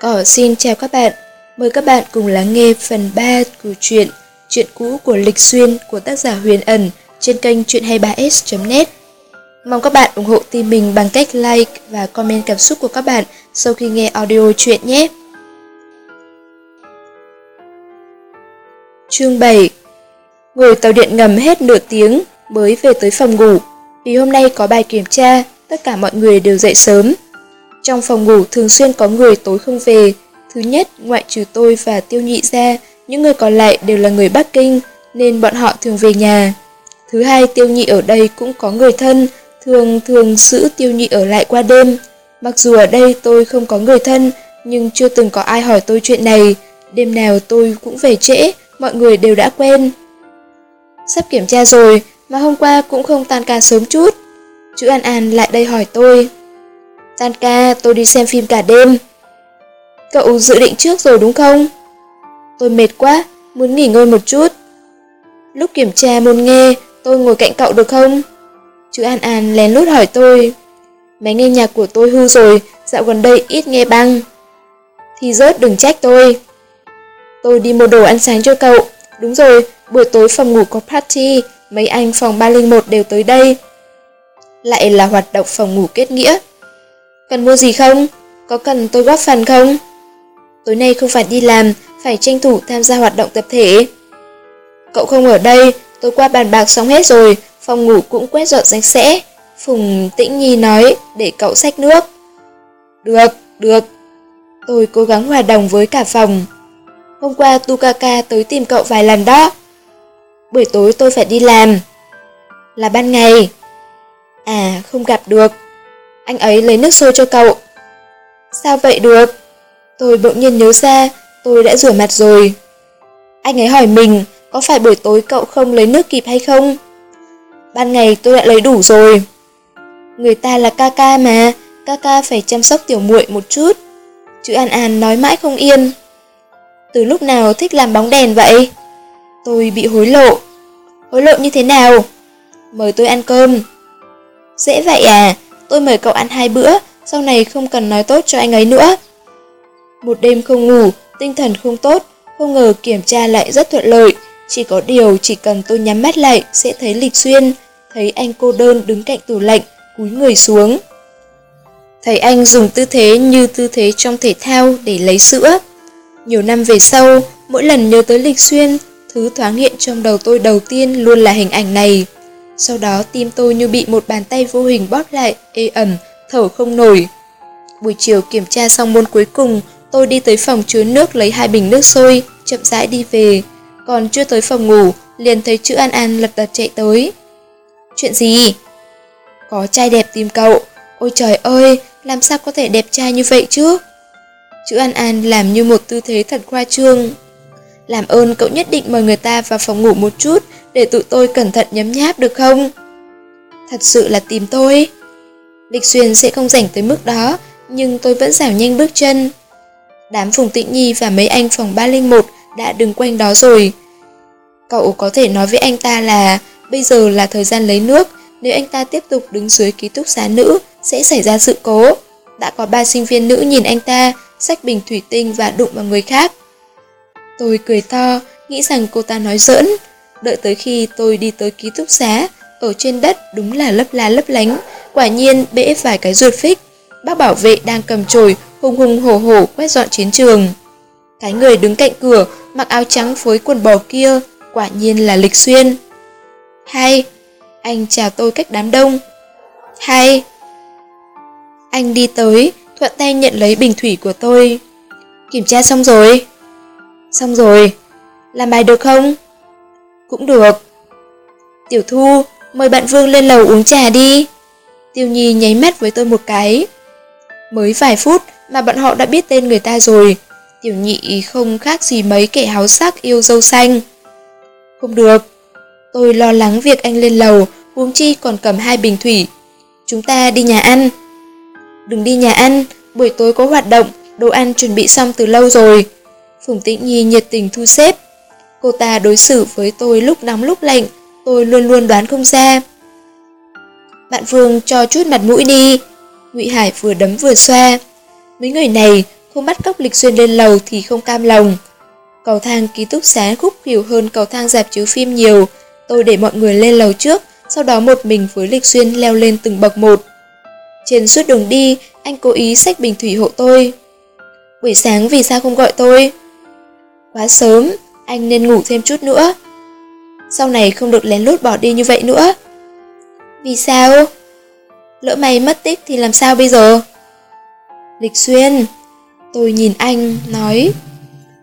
Cỏ xin chào các bạn, mời các bạn cùng lắng nghe phần 3 của truyện Chuyện cũ của Lịch Xuyên của tác giả Huyền Ẩn trên kênh chuyện23s.net Mong các bạn ủng hộ team mình bằng cách like và comment cảm xúc của các bạn sau khi nghe audio chuyện nhé. Chương 7 Ngồi tàu điện ngầm hết nửa tiếng mới về tới phòng ngủ. Vì hôm nay có bài kiểm tra, tất cả mọi người đều dậy sớm. Trong phòng ngủ thường xuyên có người tối không về. Thứ nhất, ngoại trừ tôi và tiêu nhị ra, những người còn lại đều là người Bắc Kinh, nên bọn họ thường về nhà. Thứ hai, tiêu nhị ở đây cũng có người thân, thường thường giữ tiêu nhị ở lại qua đêm. Mặc dù ở đây tôi không có người thân, nhưng chưa từng có ai hỏi tôi chuyện này. Đêm nào tôi cũng về trễ, mọi người đều đã quen. Sắp kiểm tra rồi, mà hôm qua cũng không tan ca sớm chút. Chữ An An lại đây hỏi tôi. Tan ca, tôi đi xem phim cả đêm. Cậu dự định trước rồi đúng không? Tôi mệt quá, muốn nghỉ ngơi một chút. Lúc kiểm tra môn nghe, tôi ngồi cạnh cậu được không? Chữ An An lén lút hỏi tôi. Máy nghe nhạc của tôi hư rồi, dạo gần đây ít nghe băng. Thì rớt đừng trách tôi. Tôi đi mua đồ ăn sáng cho cậu. Đúng rồi, buổi tối phòng ngủ có party, mấy anh phòng 301 đều tới đây. Lại là hoạt động phòng ngủ kết nghĩa. Cần mua gì không? Có cần tôi góp phần không? Tối nay không phải đi làm, phải tranh thủ tham gia hoạt động tập thể. Cậu không ở đây, tôi qua bàn bạc xong hết rồi, phòng ngủ cũng quét dọn sạch sẽ. Phùng Tĩnh Nhi nói để cậu xách nước. Được, được. Tôi cố gắng hòa đồng với cả phòng. Hôm qua Tukaka tới tìm cậu vài lần đó. Buổi tối tôi phải đi làm. Là ban ngày. À, không gặp được. Anh ấy lấy nước sôi cho cậu. Sao vậy được? Tôi bỗng nhiên nhớ ra, tôi đã rửa mặt rồi. Anh ấy hỏi mình, có phải buổi tối cậu không lấy nước kịp hay không? Ban ngày tôi đã lấy đủ rồi. Người ta là ca ca mà, ca ca phải chăm sóc tiểu muội một chút. Chữ An An nói mãi không yên. Từ lúc nào thích làm bóng đèn vậy? Tôi bị hối lộ. Hối lộ như thế nào? Mời tôi ăn cơm. Dễ vậy à, tôi mời cậu ăn hai bữa, sau này không cần nói tốt cho anh ấy nữa. Một đêm không ngủ, tinh thần không tốt, không ngờ kiểm tra lại rất thuận lợi. Chỉ có điều chỉ cần tôi nhắm mắt lại sẽ thấy lịch xuyên, thấy anh cô đơn đứng cạnh tủ lạnh, cúi người xuống. Thấy anh dùng tư thế như tư thế trong thể thao để lấy sữa. Nhiều năm về sau, mỗi lần nhớ tới lịch xuyên, thứ thoáng hiện trong đầu tôi đầu tiên luôn là hình ảnh này. Sau đó tim tôi như bị một bàn tay vô hình bóp lại, ê ẩm, thở không nổi. Buổi chiều kiểm tra xong môn cuối cùng, tôi đi tới phòng chứa nước lấy hai bình nước sôi, chậm rãi đi về. Còn chưa tới phòng ngủ, liền thấy chữ An An lật đật chạy tới. Chuyện gì? Có trai đẹp tìm cậu. Ôi trời ơi, làm sao có thể đẹp trai như vậy chứ? Chữ An An làm như một tư thế thật khoa trương. Làm ơn cậu nhất định mời người ta vào phòng ngủ một chút để tụi tôi cẩn thận nhấm nháp được không? Thật sự là tìm tôi. Lịch Xuyên sẽ không rảnh tới mức đó, nhưng tôi vẫn giảm nhanh bước chân. Đám Phùng Tĩnh Nhi và mấy anh phòng 301 đã đứng quanh đó rồi. Cậu có thể nói với anh ta là bây giờ là thời gian lấy nước, nếu anh ta tiếp tục đứng dưới ký túc xá nữ sẽ xảy ra sự cố. Đã có ba sinh viên nữ nhìn anh ta, xách bình thủy tinh và đụng vào người khác. Tôi cười to, nghĩ rằng cô ta nói giỡn. Đợi tới khi tôi đi tới ký túc xá, ở trên đất đúng là lấp la lấp lánh, quả nhiên bể vài cái ruột phích. Bác bảo vệ đang cầm chổi, hùng hùng hổ hổ quét dọn chiến trường. Cái người đứng cạnh cửa, mặc áo trắng phối quần bò kia, quả nhiên là Lịch Xuyên. hay anh chào tôi cách đám đông. hay anh đi tới, thuận tay nhận lấy bình thủy của tôi. Kiểm tra xong rồi. Xong rồi. Làm bài được không? Cũng được. Tiểu Thu, mời bạn Vương lên lầu uống trà đi. Tiêu Nhi nháy mắt với tôi một cái. Mới vài phút mà bọn họ đã biết tên người ta rồi. Tiểu nhị không khác gì mấy kẻ háo sắc yêu dâu xanh. Không được. Tôi lo lắng việc anh lên lầu, huống chi còn cầm hai bình thủy. Chúng ta đi nhà ăn. Đừng đi nhà ăn, buổi tối có hoạt động, đồ ăn chuẩn bị xong từ lâu rồi. Phùng Tĩnh Nhi nhiệt tình thu xếp. Cô ta đối xử với tôi lúc nóng lúc lạnh, tôi luôn luôn đoán không ra. Bạn Phương cho chút mặt mũi đi. Ngụy Hải vừa đấm vừa xoa. Mấy người này không bắt cóc Lịch Xuyên lên lầu thì không cam lòng. Cầu thang ký túc xá khúc khỉu hơn cầu thang dạp chiếu phim nhiều. Tôi để mọi người lên lầu trước, sau đó một mình với Lịch Xuyên leo lên từng bậc một. Trên suốt đường đi, anh cố ý xách bình thủy hộ tôi. Buổi sáng vì sao không gọi tôi? Quá sớm, anh nên ngủ thêm chút nữa. Sau này không được lén lút bỏ đi như vậy nữa. Vì sao? Lỡ mày mất tích thì làm sao bây giờ? Lịch Xuyên, tôi nhìn anh, nói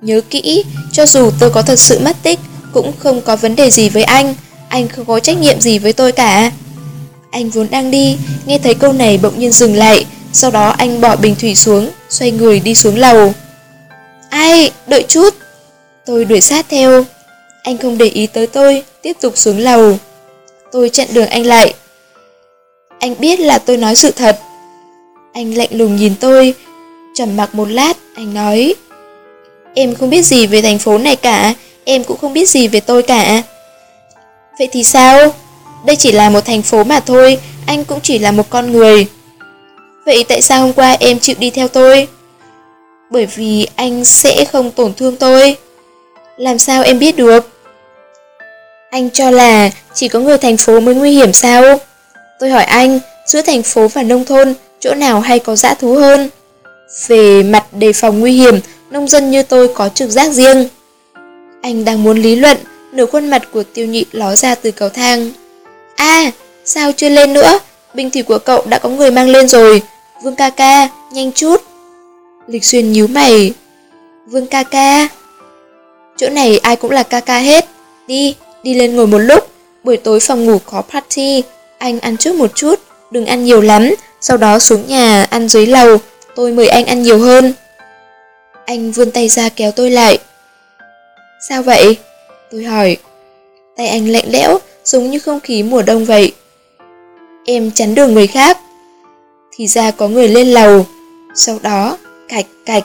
Nhớ kỹ, cho dù tôi có thật sự mất tích, cũng không có vấn đề gì với anh, anh không có trách nhiệm gì với tôi cả. Anh vốn đang đi, nghe thấy câu này bỗng nhiên dừng lại, sau đó anh bỏ bình thủy xuống, xoay người đi xuống lầu. Ai, đợi chút. Tôi đuổi sát theo. Anh không để ý tới tôi, tiếp tục xuống lầu. Tôi chặn đường anh lại. Anh biết là tôi nói sự thật. Anh lạnh lùng nhìn tôi, trầm mặc một lát, anh nói. Em không biết gì về thành phố này cả, em cũng không biết gì về tôi cả. Vậy thì sao? Đây chỉ là một thành phố mà thôi, anh cũng chỉ là một con người. Vậy tại sao hôm qua em chịu đi theo tôi? Bởi vì anh sẽ không tổn thương tôi. Làm sao em biết được? Anh cho là chỉ có người thành phố mới nguy hiểm sao? Tôi hỏi anh, giữa thành phố và nông thôn, chỗ nào hay có dã thú hơn? Về mặt đề phòng nguy hiểm, nông dân như tôi có trực giác riêng. Anh đang muốn lý luận, nửa khuôn mặt của tiêu nhị ló ra từ cầu thang. a sao chưa lên nữa? Bình thủy của cậu đã có người mang lên rồi. Vương ca ca, nhanh chút. Lịch xuyên nhíu mày. Vương ca ca. Chỗ này ai cũng là ca ca hết. Đi, đi lên ngồi một lúc. Buổi tối phòng ngủ có party. Anh ăn trước một chút, đừng ăn nhiều lắm. Sau đó xuống nhà ăn dưới lầu. Tôi mời anh ăn nhiều hơn. Anh vươn tay ra kéo tôi lại. Sao vậy? Tôi hỏi. Tay anh lạnh lẽo, giống như không khí mùa đông vậy. Em chắn đường người khác. Thì ra có người lên lầu. Sau đó, cạch cạch,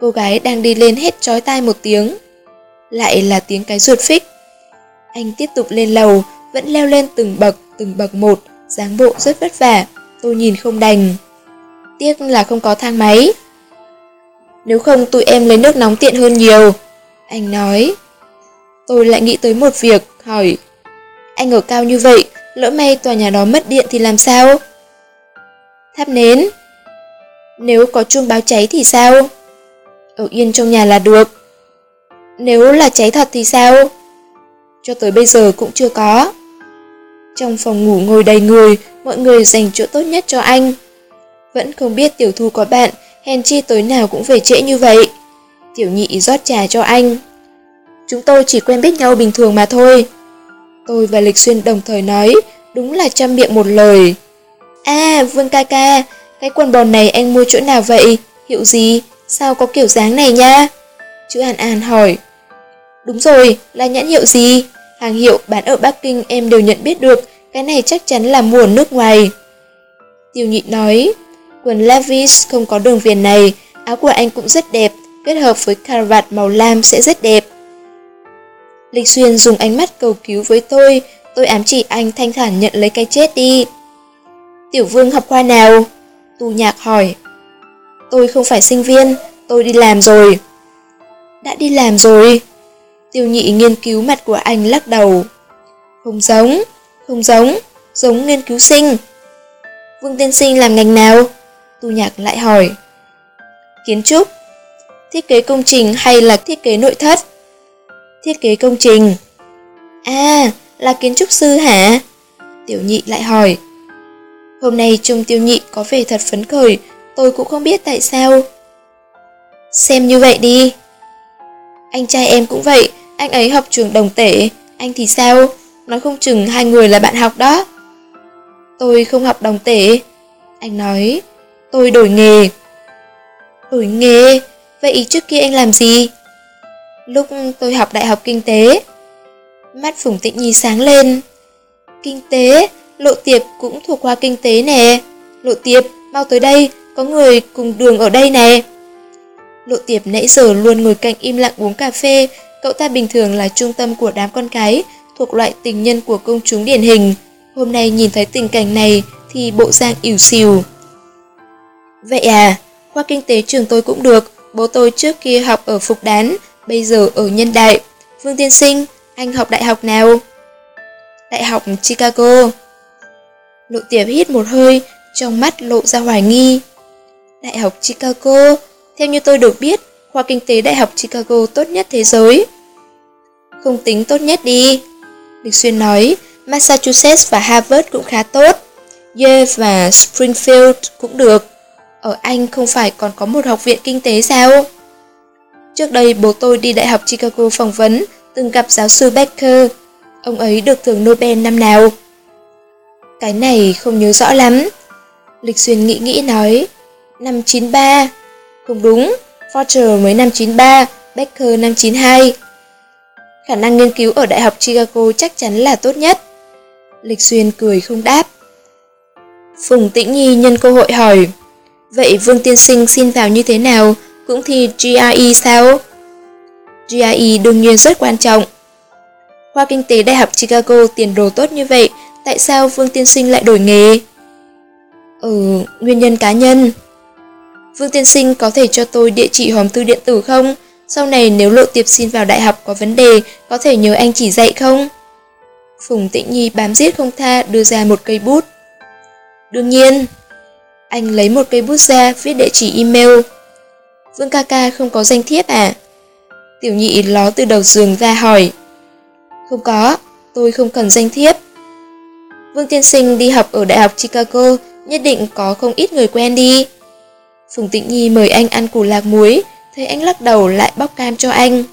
cô gái đang đi lên hết trói tai một tiếng. Lại là tiếng cái ruột phích. Anh tiếp tục lên lầu, vẫn leo lên từng bậc, từng bậc một, dáng bộ rất vất vả. Tôi nhìn không đành. Tiếc là không có thang máy. Nếu không tụi em lấy nước nóng tiện hơn nhiều. Anh nói. Tôi lại nghĩ tới một việc, hỏi. Anh ở cao như vậy, lỡ may tòa nhà đó mất điện thì làm sao? Thắp nến. Nếu có chuông báo cháy thì sao? Ở yên trong nhà là được. Nếu là cháy thật thì sao? Cho tới bây giờ cũng chưa có. Trong phòng ngủ ngồi đầy người, mọi người dành chỗ tốt nhất cho anh. Vẫn không biết tiểu thu có bạn, hèn chi tối nào cũng về trễ như vậy. Tiểu nhị rót trà cho anh. Chúng tôi chỉ quen biết nhau bình thường mà thôi. Tôi và Lịch Xuyên đồng thời nói, đúng là trăm miệng một lời. À, Vương ca ca, cái quần bò này anh mua chỗ nào vậy? Hiệu gì? Sao có kiểu dáng này nha? Chữ An An hỏi. Đúng rồi, là nhãn hiệu gì? Hàng hiệu bán ở Bắc Kinh em đều nhận biết được, cái này chắc chắn là mua ở nước ngoài. Tiêu nhị nói, quần Levi's không có đường viền này, áo của anh cũng rất đẹp, kết hợp với caravat màu lam sẽ rất đẹp. Lịch Xuyên dùng ánh mắt cầu cứu với tôi, tôi ám chỉ anh thanh thản nhận lấy cái chết đi. Tiểu vương học khoa nào? Tu nhạc hỏi. Tôi không phải sinh viên, tôi đi làm rồi. Đã đi làm rồi. Tiêu nhị nghiên cứu mặt của anh lắc đầu. Không giống, không giống, giống nghiên cứu sinh. Vương tiên sinh làm ngành nào? Tu nhạc lại hỏi. Kiến trúc, thiết kế công trình hay là thiết kế nội thất? Thiết kế công trình. À, là kiến trúc sư hả? Tiểu nhị lại hỏi. Hôm nay trông tiêu nhị có vẻ thật phấn khởi, tôi cũng không biết tại sao. Xem như vậy đi. Anh trai em cũng vậy, anh ấy học trường đồng tể, anh thì sao? Nói không chừng hai người là bạn học đó. Tôi không học đồng tể. Anh nói, tôi đổi nghề. Đổi nghề? Vậy trước kia anh làm gì? Lúc tôi học đại học kinh tế. Mắt Phùng Tịnh Nhi sáng lên. Kinh tế? Lộ tiệp cũng thuộc khoa kinh tế nè. Lộ tiệp, mau tới đây, có người cùng đường ở đây nè. Lộ tiệp nãy giờ luôn ngồi cạnh im lặng uống cà phê, cậu ta bình thường là trung tâm của đám con cái, thuộc loại tình nhân của công chúng điển hình. Hôm nay nhìn thấy tình cảnh này thì bộ dạng ỉu xìu. Vậy à, khoa kinh tế trường tôi cũng được, bố tôi trước kia học ở Phục Đán, bây giờ ở Nhân Đại. Vương Tiên Sinh, anh học đại học nào? Đại học Chicago. Lộ tiệp hít một hơi, trong mắt lộ ra hoài nghi. Đại học Chicago, theo như tôi được biết, khoa kinh tế Đại học Chicago tốt nhất thế giới. Không tính tốt nhất đi. Lịch Xuyên nói, Massachusetts và Harvard cũng khá tốt. Yale và Springfield cũng được. Ở Anh không phải còn có một học viện kinh tế sao? Trước đây bố tôi đi Đại học Chicago phỏng vấn, từng gặp giáo sư Becker. Ông ấy được thưởng Nobel năm nào? Cái này không nhớ rõ lắm. Lịch Xuyên nghĩ nghĩ nói, năm 93. Không đúng, Forger mới năm 93, Becker năm 92. Khả năng nghiên cứu ở Đại học Chicago chắc chắn là tốt nhất. Lịch Xuyên cười không đáp. Phùng Tĩnh Nhi nhân cơ hội hỏi, Vậy Vương Tiên Sinh xin vào như thế nào? Cũng thi GRE sao? GRE đương nhiên rất quan trọng. Khoa Kinh tế Đại học Chicago tiền đồ tốt như vậy, tại sao Vương Tiên Sinh lại đổi nghề? Ừ, nguyên nhân cá nhân. Vương Tiên Sinh có thể cho tôi địa chỉ hòm thư điện tử không? Sau này nếu lộ tiệp xin vào đại học có vấn đề, có thể nhờ anh chỉ dạy không? Phùng Tĩnh Nhi bám giết không tha đưa ra một cây bút. Đương nhiên. Anh lấy một cây bút ra viết địa chỉ email. Vương ca ca không có danh thiếp à? Tiểu nhị ló từ đầu giường ra hỏi. Không có, tôi không cần danh thiếp. Vương tiên sinh đi học ở Đại học Chicago, nhất định có không ít người quen đi. Phùng Tịnh Nhi mời anh ăn củ lạc muối, thấy anh lắc đầu lại bóc cam cho anh.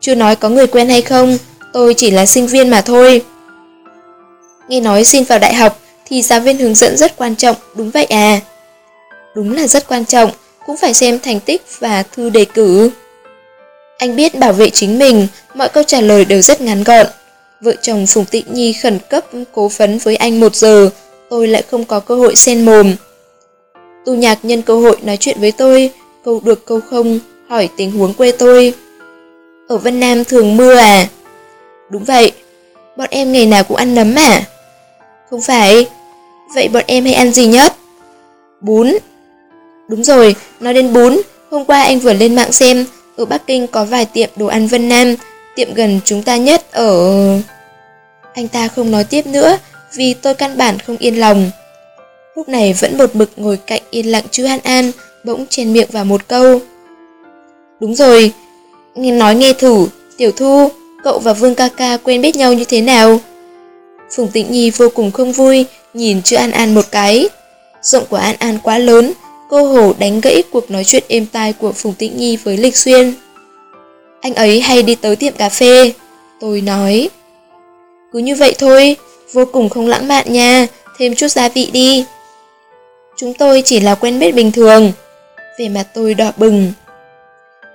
Chưa nói có người quen hay không, tôi chỉ là sinh viên mà thôi. Nghe nói xin vào đại học thì giáo viên hướng dẫn rất quan trọng, đúng vậy à? Đúng là rất quan trọng, cũng phải xem thành tích và thư đề cử. Anh biết bảo vệ chính mình, mọi câu trả lời đều rất ngắn gọn. Vợ chồng Phùng Tịnh Nhi khẩn cấp cố vấn với anh một giờ, tôi lại không có cơ hội xen mồm. Tu nhạc nhân cơ hội nói chuyện với tôi, câu được câu không, hỏi tình huống quê tôi. Ở Vân Nam thường mưa à? Đúng vậy. Bọn em ngày nào cũng ăn nấm à? Không phải. Vậy bọn em hay ăn gì nhất? Bún. Đúng rồi, nói đến bún, hôm qua anh vừa lên mạng xem, ở Bắc Kinh có vài tiệm đồ ăn Vân Nam, tiệm gần chúng ta nhất ở... Anh ta không nói tiếp nữa, vì tôi căn bản không yên lòng. Lúc này vẫn một bực ngồi cạnh yên lặng chú An An, bỗng trên miệng vào một câu. Đúng rồi, nghe nói nghe thử, Tiểu Thu, cậu và Vương ca ca quen biết nhau như thế nào? Phùng Tĩnh Nhi vô cùng không vui, nhìn chữ An An một cái. Giọng của An An quá lớn, cô hổ đánh gãy cuộc nói chuyện êm tai của Phùng Tĩnh Nhi với Lịch Xuyên. Anh ấy hay đi tới tiệm cà phê, tôi nói. Cứ như vậy thôi, vô cùng không lãng mạn nha, thêm chút gia vị đi. Chúng tôi chỉ là quen biết bình thường. Về mặt tôi đỏ bừng.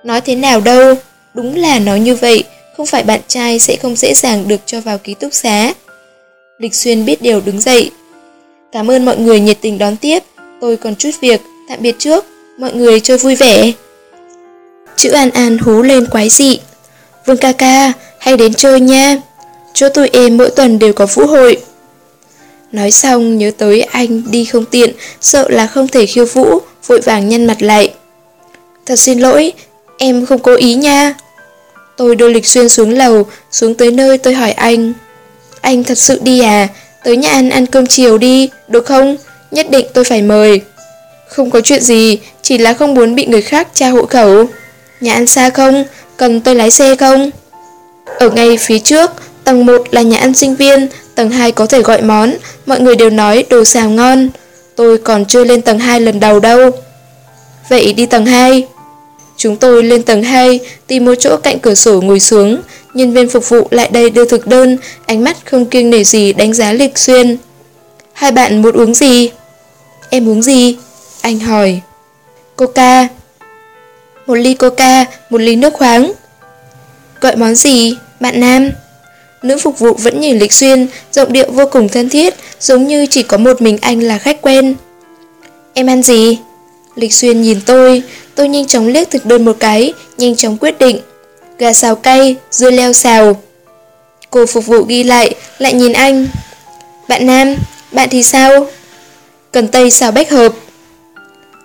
Nói thế nào đâu, đúng là nói như vậy, không phải bạn trai sẽ không dễ dàng được cho vào ký túc xá. Lịch Xuyên biết điều đứng dậy. Cảm ơn mọi người nhiệt tình đón tiếp, tôi còn chút việc, tạm biệt trước, mọi người chơi vui vẻ. Chữ An An hú lên quái dị. Vương ca ca, hay đến chơi nha. Chỗ tụi em mỗi tuần đều có vũ hội. Nói xong nhớ tới anh đi không tiện, sợ là không thể khiêu vũ, vội vàng nhăn mặt lại. Thật xin lỗi, em không cố ý nha. Tôi đưa Lịch Xuyên xuống lầu, xuống tới nơi tôi hỏi anh. Anh thật sự đi à? Tới nhà ăn ăn cơm chiều đi, được không? Nhất định tôi phải mời. Không có chuyện gì, chỉ là không muốn bị người khác tra hộ khẩu. Nhà ăn xa không? Cần tôi lái xe không? Ở ngay phía trước, tầng 1 là nhà ăn sinh viên, tầng 2 có thể gọi món, mọi người đều nói đồ xào ngon. Tôi còn chưa lên tầng 2 lần đầu đâu. Vậy đi tầng 2. Chúng tôi lên tầng 2, tìm một chỗ cạnh cửa sổ ngồi xuống, nhân viên phục vụ lại đây đưa thực đơn, ánh mắt không kiêng nể gì đánh giá lịch xuyên. Hai bạn muốn uống gì? Em uống gì? Anh hỏi. Coca. Một ly coca, một ly nước khoáng. Gọi món gì? Bạn nam. Nữ phục vụ vẫn nhìn Lịch Xuyên, giọng điệu vô cùng thân thiết, giống như chỉ có một mình anh là khách quen. Em ăn gì? Lịch Xuyên nhìn tôi, tôi nhanh chóng liếc thực đơn một cái, nhanh chóng quyết định. Gà xào cay, dưa leo xào. Cô phục vụ ghi lại, lại nhìn anh. Bạn Nam, bạn thì sao? Cần tây xào bách hợp.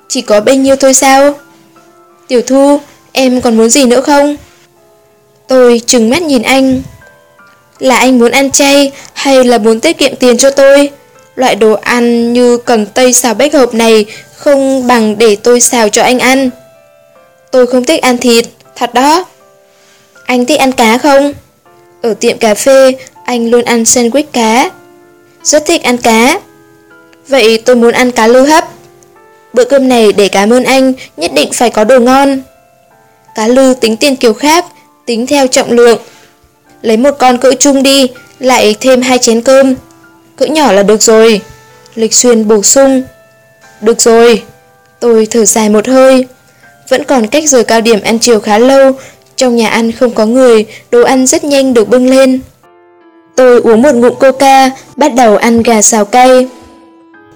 Chỉ có bao nhiêu thôi sao? Tiểu Thu, em còn muốn gì nữa không? Tôi trừng mắt nhìn anh. Là anh muốn ăn chay hay là muốn tiết kiệm tiền cho tôi? Loại đồ ăn như cần tây xào bách hợp này không bằng để tôi xào cho anh ăn. Tôi không thích ăn thịt, thật đó. Anh thích ăn cá không? Ở tiệm cà phê, anh luôn ăn sandwich cá. Rất thích ăn cá. Vậy tôi muốn ăn cá lư hấp. Bữa cơm này để cảm ơn anh, nhất định phải có đồ ngon. Cá lư tính tiền kiểu khác, tính theo trọng lượng. Lấy một con cỡ chung đi, lại thêm hai chén cơm. Cỡ nhỏ là được rồi. Lịch xuyên bổ sung. Được rồi. Tôi thở dài một hơi. Vẫn còn cách giờ cao điểm ăn chiều khá lâu, trong nhà ăn không có người, đồ ăn rất nhanh được bưng lên. Tôi uống một ngụm coca, bắt đầu ăn gà xào cay.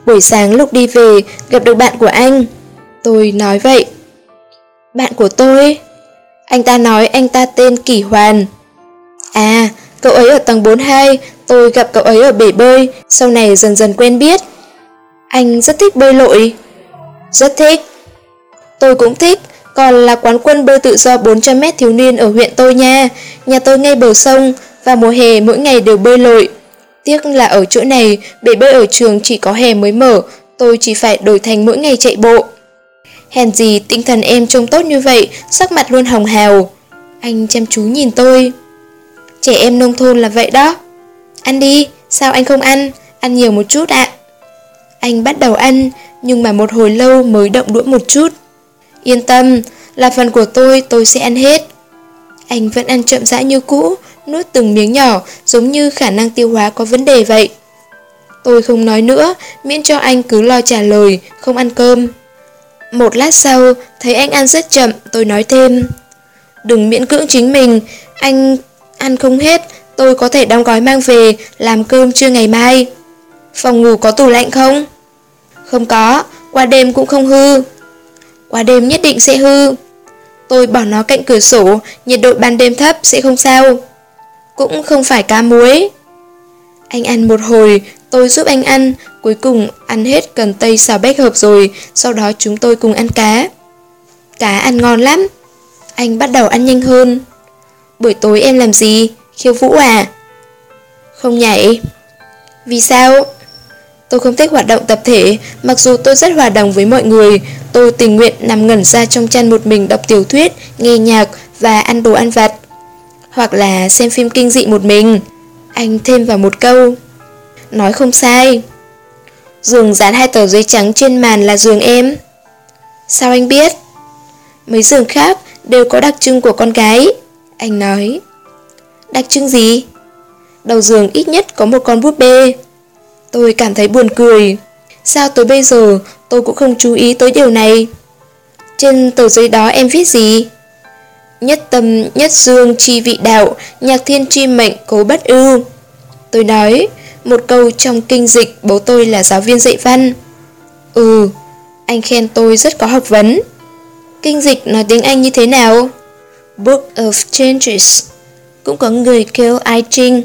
Buổi sáng lúc đi về, gặp được bạn của anh. Tôi nói vậy. Bạn của tôi? Anh ta nói anh ta tên Kỷ Hoàn. À, cậu ấy ở tầng 42, tôi gặp cậu ấy ở bể bơi, sau này dần dần quen biết. Anh rất thích bơi lội. Rất thích. Tôi cũng thích, còn là quán quân bơi tự do 400m thiếu niên ở huyện tôi nha. Nhà tôi ngay bờ sông, và mùa hè mỗi ngày đều bơi lội. Tiếc là ở chỗ này, bể bơi ở trường chỉ có hè mới mở, tôi chỉ phải đổi thành mỗi ngày chạy bộ. Hèn gì tinh thần em trông tốt như vậy, sắc mặt luôn hồng hào. Anh chăm chú nhìn tôi. Trẻ em nông thôn là vậy đó. Ăn đi, sao anh không ăn? Ăn nhiều một chút ạ. Anh bắt đầu ăn, nhưng mà một hồi lâu mới động đũa một chút. Yên tâm, là phần của tôi, tôi sẽ ăn hết. Anh vẫn ăn chậm rãi như cũ, nuốt từng miếng nhỏ, giống như khả năng tiêu hóa có vấn đề vậy. Tôi không nói nữa, miễn cho anh cứ lo trả lời, không ăn cơm. Một lát sau, thấy anh ăn rất chậm, tôi nói thêm. Đừng miễn cưỡng chính mình, anh ăn không hết, tôi có thể đóng gói mang về, làm cơm trưa ngày mai. Phòng ngủ có tủ lạnh không? Không có, qua đêm cũng không hư. Qua đêm nhất định sẽ hư. Tôi bỏ nó cạnh cửa sổ, nhiệt độ ban đêm thấp sẽ không sao. Cũng không phải cá muối. Anh ăn một hồi, tôi giúp anh ăn, cuối cùng ăn hết cần tây xào bách hợp rồi, sau đó chúng tôi cùng ăn cá. Cá ăn ngon lắm. Anh bắt đầu ăn nhanh hơn. Buổi tối em làm gì? Khiêu vũ à? Không nhảy. Vì sao? Tôi không thích hoạt động tập thể, mặc dù tôi rất hòa đồng với mọi người, tôi tình nguyện nằm ngẩn ra trong chăn một mình đọc tiểu thuyết, nghe nhạc và ăn đồ ăn vặt. Hoặc là xem phim kinh dị một mình. Anh thêm vào một câu. Nói không sai. Giường dán hai tờ giấy trắng trên màn là giường em. Sao anh biết? Mấy giường khác đều có đặc trưng của con gái. Anh nói. Đặc trưng gì? Đầu giường ít nhất có một con búp bê. Tôi cảm thấy buồn cười. Sao tới bây giờ tôi cũng không chú ý tới điều này? Trên tờ giấy đó em viết gì? Nhất tâm, nhất dương, chi vị đạo, nhạc thiên chi mệnh, cố bất ưu. Tôi nói, một câu trong kinh dịch bố tôi là giáo viên dạy văn. Ừ, anh khen tôi rất có học vấn. Kinh dịch nói tiếng Anh như thế nào? Book of Changes. Cũng có người kêu I Ching.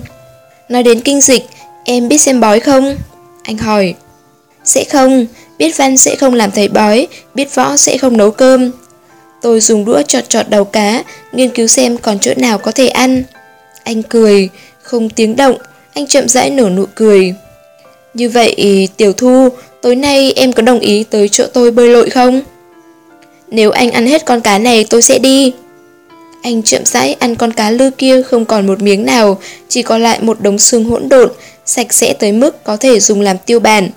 Nói đến kinh dịch, Em biết xem bói không? Anh hỏi. Sẽ không, biết văn sẽ không làm thầy bói, biết võ sẽ không nấu cơm. Tôi dùng đũa chọt chọt đầu cá, nghiên cứu xem còn chỗ nào có thể ăn. Anh cười, không tiếng động, anh chậm rãi nở nụ cười. Như vậy, Tiểu Thu, tối nay em có đồng ý tới chỗ tôi bơi lội không? Nếu anh ăn hết con cá này tôi sẽ đi. Anh chậm rãi ăn con cá lư kia không còn một miếng nào, chỉ còn lại một đống xương hỗn độn, sạch sẽ tới mức có thể dùng làm tiêu bản.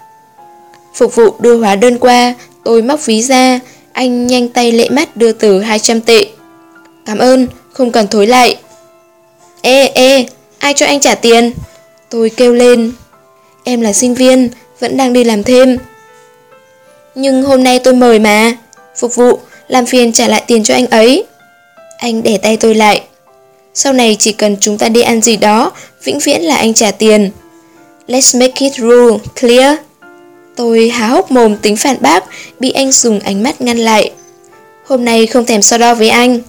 Phục vụ đưa hóa đơn qua, tôi móc ví ra, anh nhanh tay lệ mắt đưa từ 200 tệ. Cảm ơn, không cần thối lại. Ê, ê, ai cho anh trả tiền? Tôi kêu lên. Em là sinh viên, vẫn đang đi làm thêm. Nhưng hôm nay tôi mời mà. Phục vụ, làm phiền trả lại tiền cho anh ấy. Anh để tay tôi lại. Sau này chỉ cần chúng ta đi ăn gì đó, vĩnh viễn là anh trả tiền. Let's make it rule, clear? Tôi há hốc mồm tính phản bác, bị anh dùng ánh mắt ngăn lại. Hôm nay không thèm so đo với anh.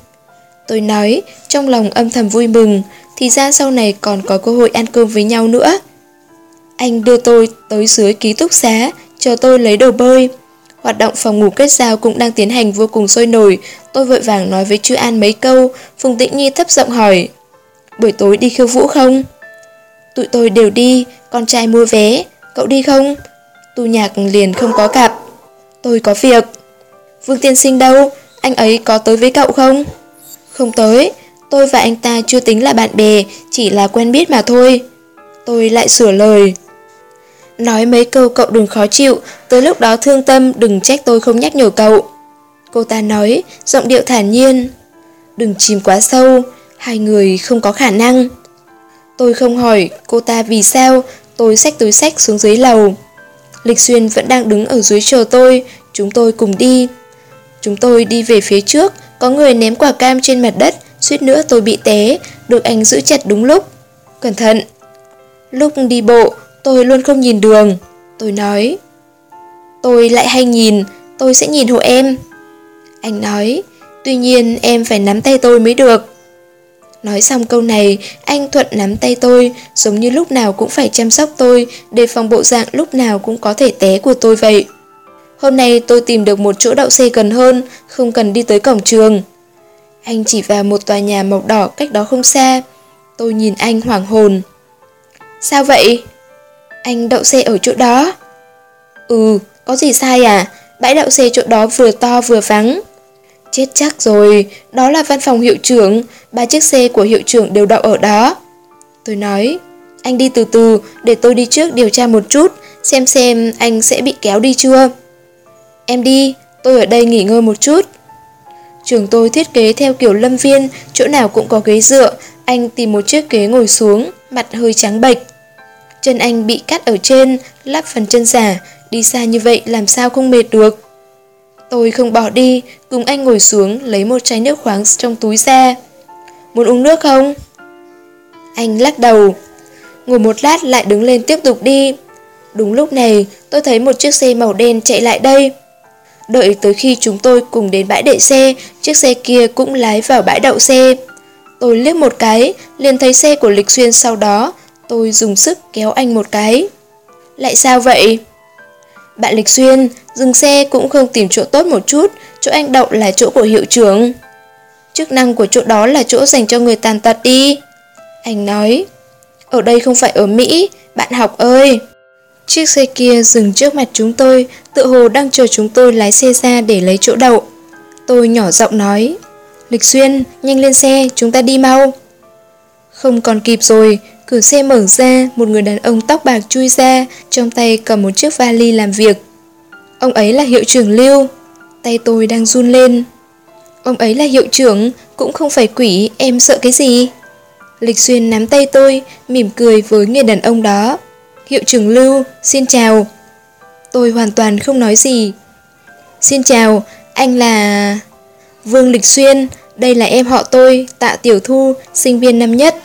Tôi nói, trong lòng âm thầm vui mừng, thì ra sau này còn có cơ hội ăn cơm với nhau nữa. Anh đưa tôi tới dưới ký túc xá, cho tôi lấy đồ bơi. Hoạt động phòng ngủ kết giao cũng đang tiến hành vô cùng sôi nổi. Tôi vội vàng nói với Chu An mấy câu, Phùng Tĩnh Nhi thấp giọng hỏi. Buổi tối đi khiêu vũ không? Tụi tôi đều đi, con trai mua vé, cậu đi không? Tu nhạc liền không có cặp. Tôi có việc. Vương tiên sinh đâu? Anh ấy có tới với cậu không? Không tới, tôi và anh ta chưa tính là bạn bè, chỉ là quen biết mà thôi. Tôi lại sửa lời. Nói mấy câu cậu đừng khó chịu, tới lúc đó thương tâm đừng trách tôi không nhắc nhở cậu. Cô ta nói, giọng điệu thản nhiên. Đừng chìm quá sâu, hai người không có khả năng. Tôi không hỏi cô ta vì sao, tôi xách túi sách xuống dưới lầu. Lịch Xuyên vẫn đang đứng ở dưới chờ tôi, chúng tôi cùng đi. Chúng tôi đi về phía trước, có người ném quả cam trên mặt đất, suýt nữa tôi bị té, được anh giữ chặt đúng lúc. Cẩn thận! Lúc đi bộ, tôi luôn không nhìn đường. Tôi nói, tôi lại hay nhìn, tôi sẽ nhìn hộ em. Anh nói, tuy nhiên em phải nắm tay tôi mới được. Nói xong câu này, anh Thuận nắm tay tôi, giống như lúc nào cũng phải chăm sóc tôi, đề phòng bộ dạng lúc nào cũng có thể té của tôi vậy. Hôm nay tôi tìm được một chỗ đậu xe gần hơn, không cần đi tới cổng trường. Anh chỉ vào một tòa nhà màu đỏ cách đó không xa. Tôi nhìn anh hoảng hồn. Sao vậy? Anh đậu xe ở chỗ đó. Ừ, có gì sai à? Bãi đậu xe chỗ đó vừa to vừa vắng. Chết chắc rồi, đó là văn phòng hiệu trưởng, ba chiếc xe của hiệu trưởng đều đậu ở đó. Tôi nói, anh đi từ từ, để tôi đi trước điều tra một chút, xem xem anh sẽ bị kéo đi chưa. Em đi, tôi ở đây nghỉ ngơi một chút. Trường tôi thiết kế theo kiểu lâm viên, chỗ nào cũng có ghế dựa, anh tìm một chiếc ghế ngồi xuống, mặt hơi trắng bệch. Chân anh bị cắt ở trên, lắp phần chân giả, đi xa như vậy làm sao không mệt được. Tôi không bỏ đi, cùng anh ngồi xuống lấy một chai nước khoáng trong túi ra. Muốn uống nước không? Anh lắc đầu. Ngồi một lát lại đứng lên tiếp tục đi. Đúng lúc này, tôi thấy một chiếc xe màu đen chạy lại đây. Đợi tới khi chúng tôi cùng đến bãi để xe, chiếc xe kia cũng lái vào bãi đậu xe. Tôi liếc một cái, liền thấy xe của Lịch Xuyên sau đó, tôi dùng sức kéo anh một cái. Lại sao vậy? Bạn Lịch Xuyên, dừng xe cũng không tìm chỗ tốt một chút, chỗ anh đậu là chỗ của hiệu trưởng. Chức năng của chỗ đó là chỗ dành cho người tàn tật đi. Anh nói, ở đây không phải ở Mỹ, bạn học ơi. Chiếc xe kia dừng trước mặt chúng tôi, tự hồ đang chờ chúng tôi lái xe ra để lấy chỗ đậu. Tôi nhỏ giọng nói, Lịch Xuyên, nhanh lên xe, chúng ta đi mau. Không còn kịp rồi, cửa xe mở ra, một người đàn ông tóc bạc chui ra, trong tay cầm một chiếc vali làm việc. Ông ấy là hiệu trưởng Lưu, tay tôi đang run lên. Ông ấy là hiệu trưởng, cũng không phải quỷ, em sợ cái gì? Lịch Xuyên nắm tay tôi, mỉm cười với người đàn ông đó. Hiệu trưởng Lưu, xin chào. Tôi hoàn toàn không nói gì. Xin chào, anh là... Vương Lịch Xuyên, đây là em họ tôi, Tạ Tiểu Thu, sinh viên năm nhất.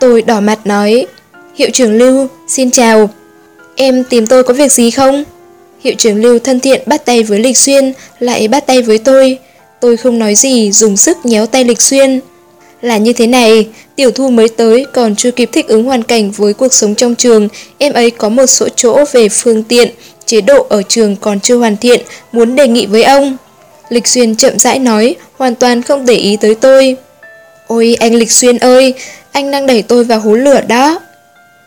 Tôi đỏ mặt nói, Hiệu trưởng Lưu, xin chào. Em tìm tôi có việc gì không? Hiệu trưởng Lưu thân thiện bắt tay với Lịch Xuyên, lại bắt tay với tôi. Tôi không nói gì, dùng sức nhéo tay Lịch Xuyên. Là như thế này, Tiểu Thu mới tới còn chưa kịp thích ứng hoàn cảnh với cuộc sống trong trường, em ấy có một số chỗ về phương tiện, chế độ ở trường còn chưa hoàn thiện, muốn đề nghị với ông. Lịch Xuyên chậm rãi nói, hoàn toàn không để ý tới tôi. Ôi anh Lịch Xuyên ơi, anh đang đẩy tôi vào hố lửa đó.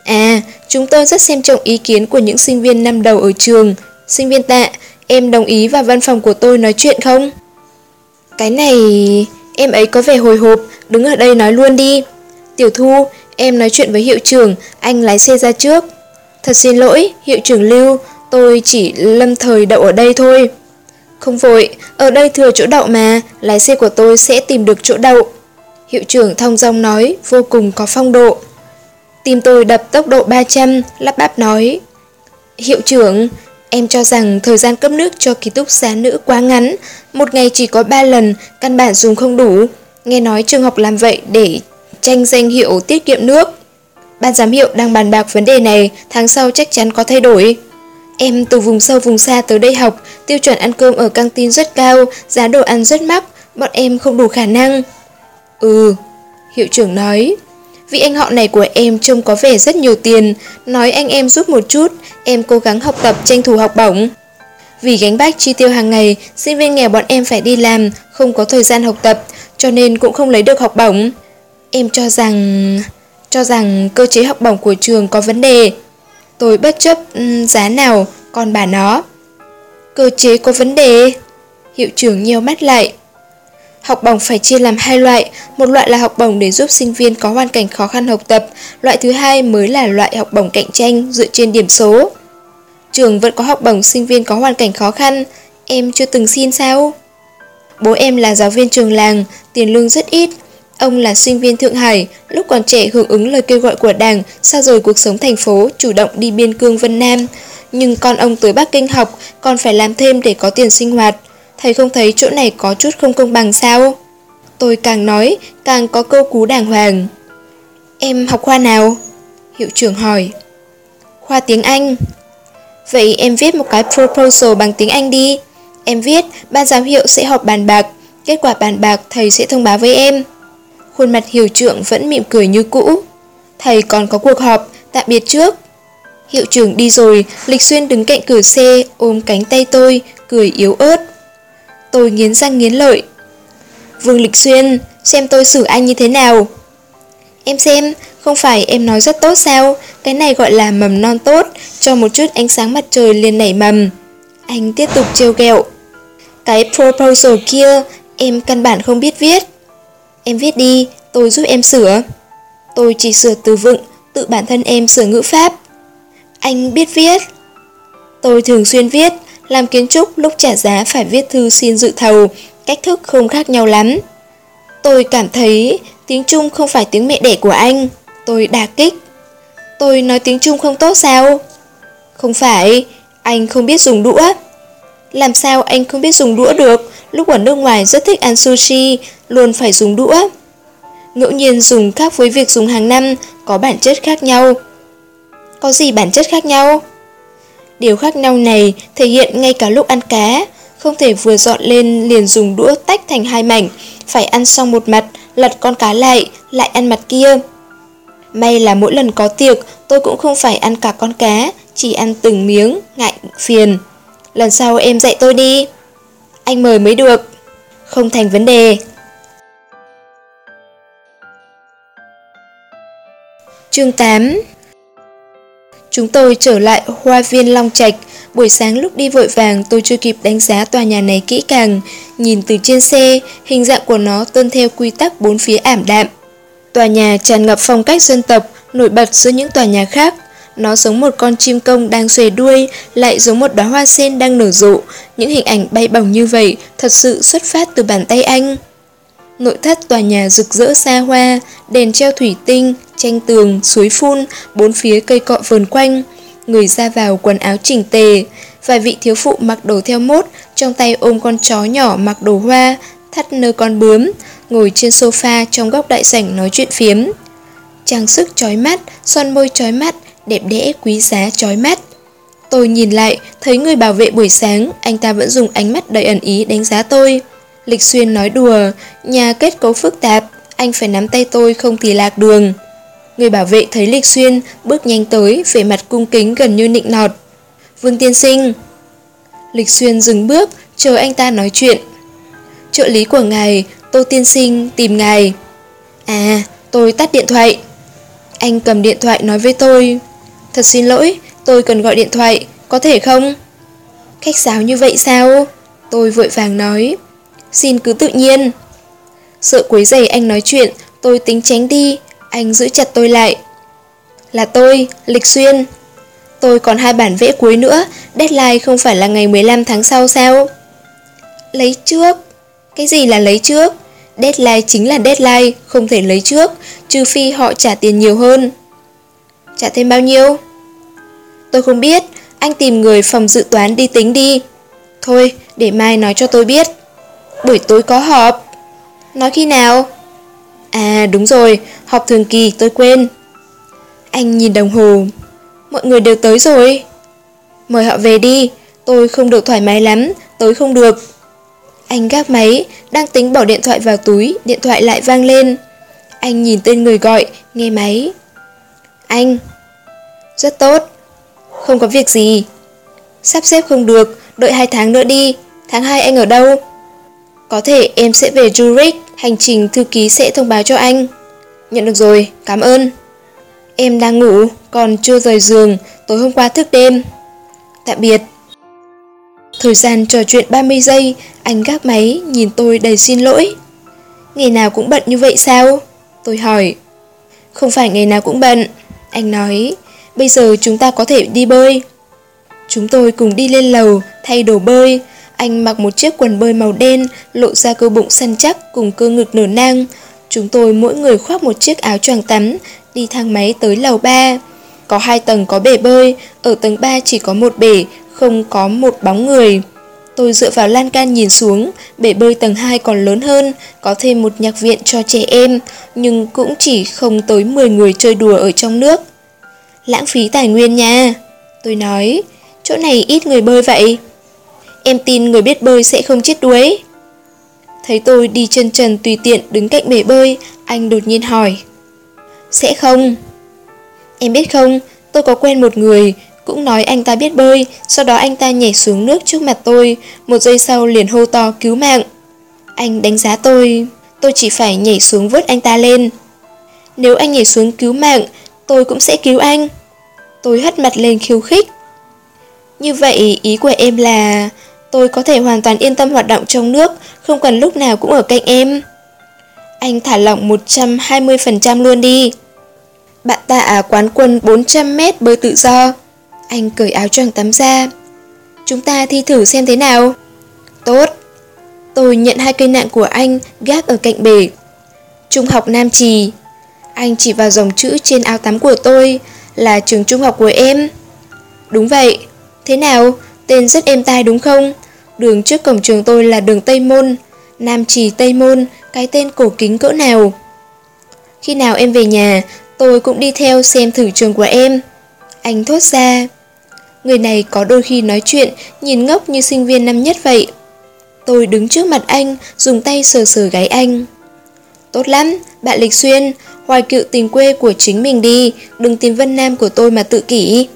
À, chúng tôi rất xem trọng ý kiến của những sinh viên năm đầu ở trường. Sinh viên tạ, em đồng ý vào văn phòng của tôi nói chuyện không? Cái này... Em ấy có vẻ hồi hộp, đứng ở đây nói luôn đi. Tiểu Thu, em nói chuyện với hiệu trưởng, anh lái xe ra trước. Thật xin lỗi, hiệu trưởng Lưu, tôi chỉ lâm thời đậu ở đây thôi. Không vội, ở đây thừa chỗ đậu mà, lái xe của tôi sẽ tìm được chỗ đậu. Hiệu trưởng thông dong nói, vô cùng có phong độ. Tim tôi đập tốc độ 300, lắp bắp nói. Hiệu trưởng, em cho rằng thời gian cấp nước cho ký túc xá nữ quá ngắn, một ngày chỉ có 3 lần, căn bản dùng không đủ. Nghe nói trường học làm vậy để tranh danh hiệu tiết kiệm nước. Ban giám hiệu đang bàn bạc vấn đề này, tháng sau chắc chắn có thay đổi. Em từ vùng sâu vùng xa tới đây học, tiêu chuẩn ăn cơm ở căng tin rất cao, giá đồ ăn rất mắc, bọn em không đủ khả năng. Ừ, hiệu trưởng nói. Vị anh họ này của em trông có vẻ rất nhiều tiền, nói anh em giúp một chút, em cố gắng học tập tranh thủ học bổng. Vì gánh bác chi tiêu hàng ngày, sinh viên nghèo bọn em phải đi làm, không có thời gian học tập, cho nên cũng không lấy được học bổng. Em cho rằng... cho rằng cơ chế học bổng của trường có vấn đề. Tôi bất chấp um, giá nào, còn bà nó. Cơ chế có vấn đề. Hiệu trưởng nhiều mắt lại. Học bổng phải chia làm hai loại, một loại là học bổng để giúp sinh viên có hoàn cảnh khó khăn học tập, loại thứ hai mới là loại học bổng cạnh tranh dựa trên điểm số. Trường vẫn có học bổng sinh viên có hoàn cảnh khó khăn, em chưa từng xin sao? Bố em là giáo viên trường làng, tiền lương rất ít. Ông là sinh viên Thượng Hải, lúc còn trẻ hưởng ứng lời kêu gọi của đảng, sau rồi cuộc sống thành phố, chủ động đi biên cương Vân Nam. Nhưng con ông tới Bắc Kinh học, còn phải làm thêm để có tiền sinh hoạt. Thầy không thấy chỗ này có chút không công bằng sao? Tôi càng nói, càng có câu cú đàng hoàng. Em học khoa nào? Hiệu trưởng hỏi. Khoa tiếng Anh. Vậy em viết một cái proposal bằng tiếng Anh đi. Em viết, ban giám hiệu sẽ họp bàn bạc. Kết quả bàn bạc thầy sẽ thông báo với em. Khuôn mặt hiệu trưởng vẫn mỉm cười như cũ. Thầy còn có cuộc họp, tạm biệt trước. Hiệu trưởng đi rồi, Lịch Xuyên đứng cạnh cửa xe, ôm cánh tay tôi, cười yếu ớt. Tôi nghiến răng nghiến lợi. Vương Lịch Xuyên, xem tôi xử anh như thế nào. Em xem, không phải em nói rất tốt sao? Cái này gọi là mầm non tốt, cho một chút ánh sáng mặt trời liền nảy mầm. Anh tiếp tục trêu ghẹo. Cái proposal kia, em căn bản không biết viết. Em viết đi, tôi giúp em sửa. Tôi chỉ sửa từ vựng, tự bản thân em sửa ngữ pháp. Anh biết viết. Tôi thường xuyên viết, làm kiến trúc lúc trả giá phải viết thư xin dự thầu, cách thức không khác nhau lắm. Tôi cảm thấy tiếng Trung không phải tiếng mẹ đẻ của anh. Tôi đà kích. Tôi nói tiếng Trung không tốt sao? Không phải, anh không biết dùng đũa. Làm sao anh không biết dùng đũa được? Lúc ở nước ngoài rất thích ăn sushi, luôn phải dùng đũa. Ngẫu nhiên dùng khác với việc dùng hàng năm, có bản chất khác nhau. Có gì bản chất khác nhau? Điều khác nhau này thể hiện ngay cả lúc ăn cá, không thể vừa dọn lên liền dùng đũa tách thành hai mảnh, phải ăn xong một mặt, lật con cá lại, lại ăn mặt kia. May là mỗi lần có tiệc, tôi cũng không phải ăn cả con cá, chỉ ăn từng miếng, ngại phiền. Lần sau em dạy tôi đi. Anh mời mới được. Không thành vấn đề. Chương 8 Chúng tôi trở lại hoa viên Long Trạch. Buổi sáng lúc đi vội vàng tôi chưa kịp đánh giá tòa nhà này kỹ càng. Nhìn từ trên xe, hình dạng của nó tuân theo quy tắc bốn phía ảm đạm. Tòa nhà tràn ngập phong cách dân tộc, nổi bật giữa những tòa nhà khác. Nó giống một con chim công đang xòe đuôi, lại giống một đóa hoa sen đang nở rộ. Những hình ảnh bay bổng như vậy thật sự xuất phát từ bàn tay anh. Nội thất tòa nhà rực rỡ xa hoa, đèn treo thủy tinh, tranh tường, suối phun, bốn phía cây cọ vườn quanh. Người ra vào quần áo chỉnh tề, vài vị thiếu phụ mặc đồ theo mốt, trong tay ôm con chó nhỏ mặc đồ hoa, thắt nơ con bướm, ngồi trên sofa trong góc đại sảnh nói chuyện phiếm. Trang sức chói mắt, son môi chói mắt, đẹp đẽ quý giá chói mắt. Tôi nhìn lại, thấy người bảo vệ buổi sáng, anh ta vẫn dùng ánh mắt đầy ẩn ý đánh giá tôi. Lịch Xuyên nói đùa, nhà kết cấu phức tạp, anh phải nắm tay tôi không thì lạc đường. Người bảo vệ thấy Lịch Xuyên bước nhanh tới, vẻ mặt cung kính gần như nịnh nọt. Vương tiên sinh. Lịch Xuyên dừng bước, chờ anh ta nói chuyện. Trợ lý của ngài, Tô tiên sinh tìm ngài. À, tôi tắt điện thoại. Anh cầm điện thoại nói với tôi. Thật xin lỗi, tôi cần gọi điện thoại, có thể không? Khách sáo như vậy sao? Tôi vội vàng nói. Xin cứ tự nhiên. Sợ quấy giày anh nói chuyện, tôi tính tránh đi, anh giữ chặt tôi lại. Là tôi, Lịch Xuyên. Tôi còn hai bản vẽ cuối nữa, deadline không phải là ngày 15 tháng sau sao? Lấy trước. Cái gì là lấy trước? Deadline chính là deadline, không thể lấy trước, trừ phi họ trả tiền nhiều hơn. Trả thêm bao nhiêu? Tôi không biết, anh tìm người phòng dự toán đi tính đi. Thôi, để mai nói cho tôi biết. Buổi tối có họp. Nói khi nào? À đúng rồi, họp thường kỳ tôi quên. Anh nhìn đồng hồ. Mọi người đều tới rồi. Mời họ về đi, tôi không được thoải mái lắm, tới không được. Anh gác máy, đang tính bỏ điện thoại vào túi, điện thoại lại vang lên. Anh nhìn tên người gọi, nghe máy. Anh. Rất tốt. Không có việc gì. Sắp xếp không được, Đợi hai tháng nữa đi, tháng 2 anh ở đâu? Có thể em sẽ về Zurich, hành trình thư ký sẽ thông báo cho anh. Nhận được rồi, cảm ơn. Em đang ngủ, còn chưa rời giường, tối hôm qua thức đêm. Tạm biệt. Thời gian trò chuyện 30 giây, anh gác máy, nhìn tôi đầy xin lỗi. Ngày nào cũng bận như vậy sao? Tôi hỏi. Không phải ngày nào cũng bận. Anh nói, bây giờ chúng ta có thể đi bơi. Chúng tôi cùng đi lên lầu, thay đồ bơi. Anh mặc một chiếc quần bơi màu đen, lộ ra cơ bụng săn chắc cùng cơ ngực nở nang. Chúng tôi mỗi người khoác một chiếc áo choàng tắm, đi thang máy tới lầu 3. Có hai tầng có bể bơi, ở tầng 3 chỉ có một bể, không có một bóng người. Tôi dựa vào lan can nhìn xuống, bể bơi tầng 2 còn lớn hơn, có thêm một nhạc viện cho trẻ em, nhưng cũng chỉ không tới 10 người chơi đùa ở trong nước. Lãng phí tài nguyên nha. Tôi nói, chỗ này ít người bơi vậy. Em tin người biết bơi sẽ không chết đuối. Thấy tôi đi chân trần tùy tiện đứng cạnh bể bơi, anh đột nhiên hỏi. Sẽ không? Em biết không, tôi có quen một người, cũng nói anh ta biết bơi, sau đó anh ta nhảy xuống nước trước mặt tôi, một giây sau liền hô to cứu mạng. Anh đánh giá tôi, tôi chỉ phải nhảy xuống vớt anh ta lên. Nếu anh nhảy xuống cứu mạng, tôi cũng sẽ cứu anh. Tôi hất mặt lên khiêu khích. Như vậy ý của em là tôi có thể hoàn toàn yên tâm hoạt động trong nước, không cần lúc nào cũng ở cạnh em. Anh thả lỏng 120% luôn đi. Bạn ta à quán quân 400m bơi tự do. Anh cởi áo choàng tắm ra. Chúng ta thi thử xem thế nào. Tốt. Tôi nhận hai cây nạng của anh gác ở cạnh bể. Trung học Nam Trì. Anh chỉ vào dòng chữ trên áo tắm của tôi là trường trung học của em. Đúng vậy. Thế nào? Tên rất êm tai đúng không? Đường trước cổng trường tôi là đường Tây Môn. Nam Trì Tây Môn, cái tên cổ kính cỡ nào? Khi nào em về nhà, tôi cũng đi theo xem thử trường của em. Anh thốt ra. Người này có đôi khi nói chuyện, nhìn ngốc như sinh viên năm nhất vậy. Tôi đứng trước mặt anh, dùng tay sờ sờ gáy anh. Tốt lắm, bạn Lịch Xuyên, hoài cựu tình quê của chính mình đi, đừng tìm Vân Nam của tôi mà tự kỷ.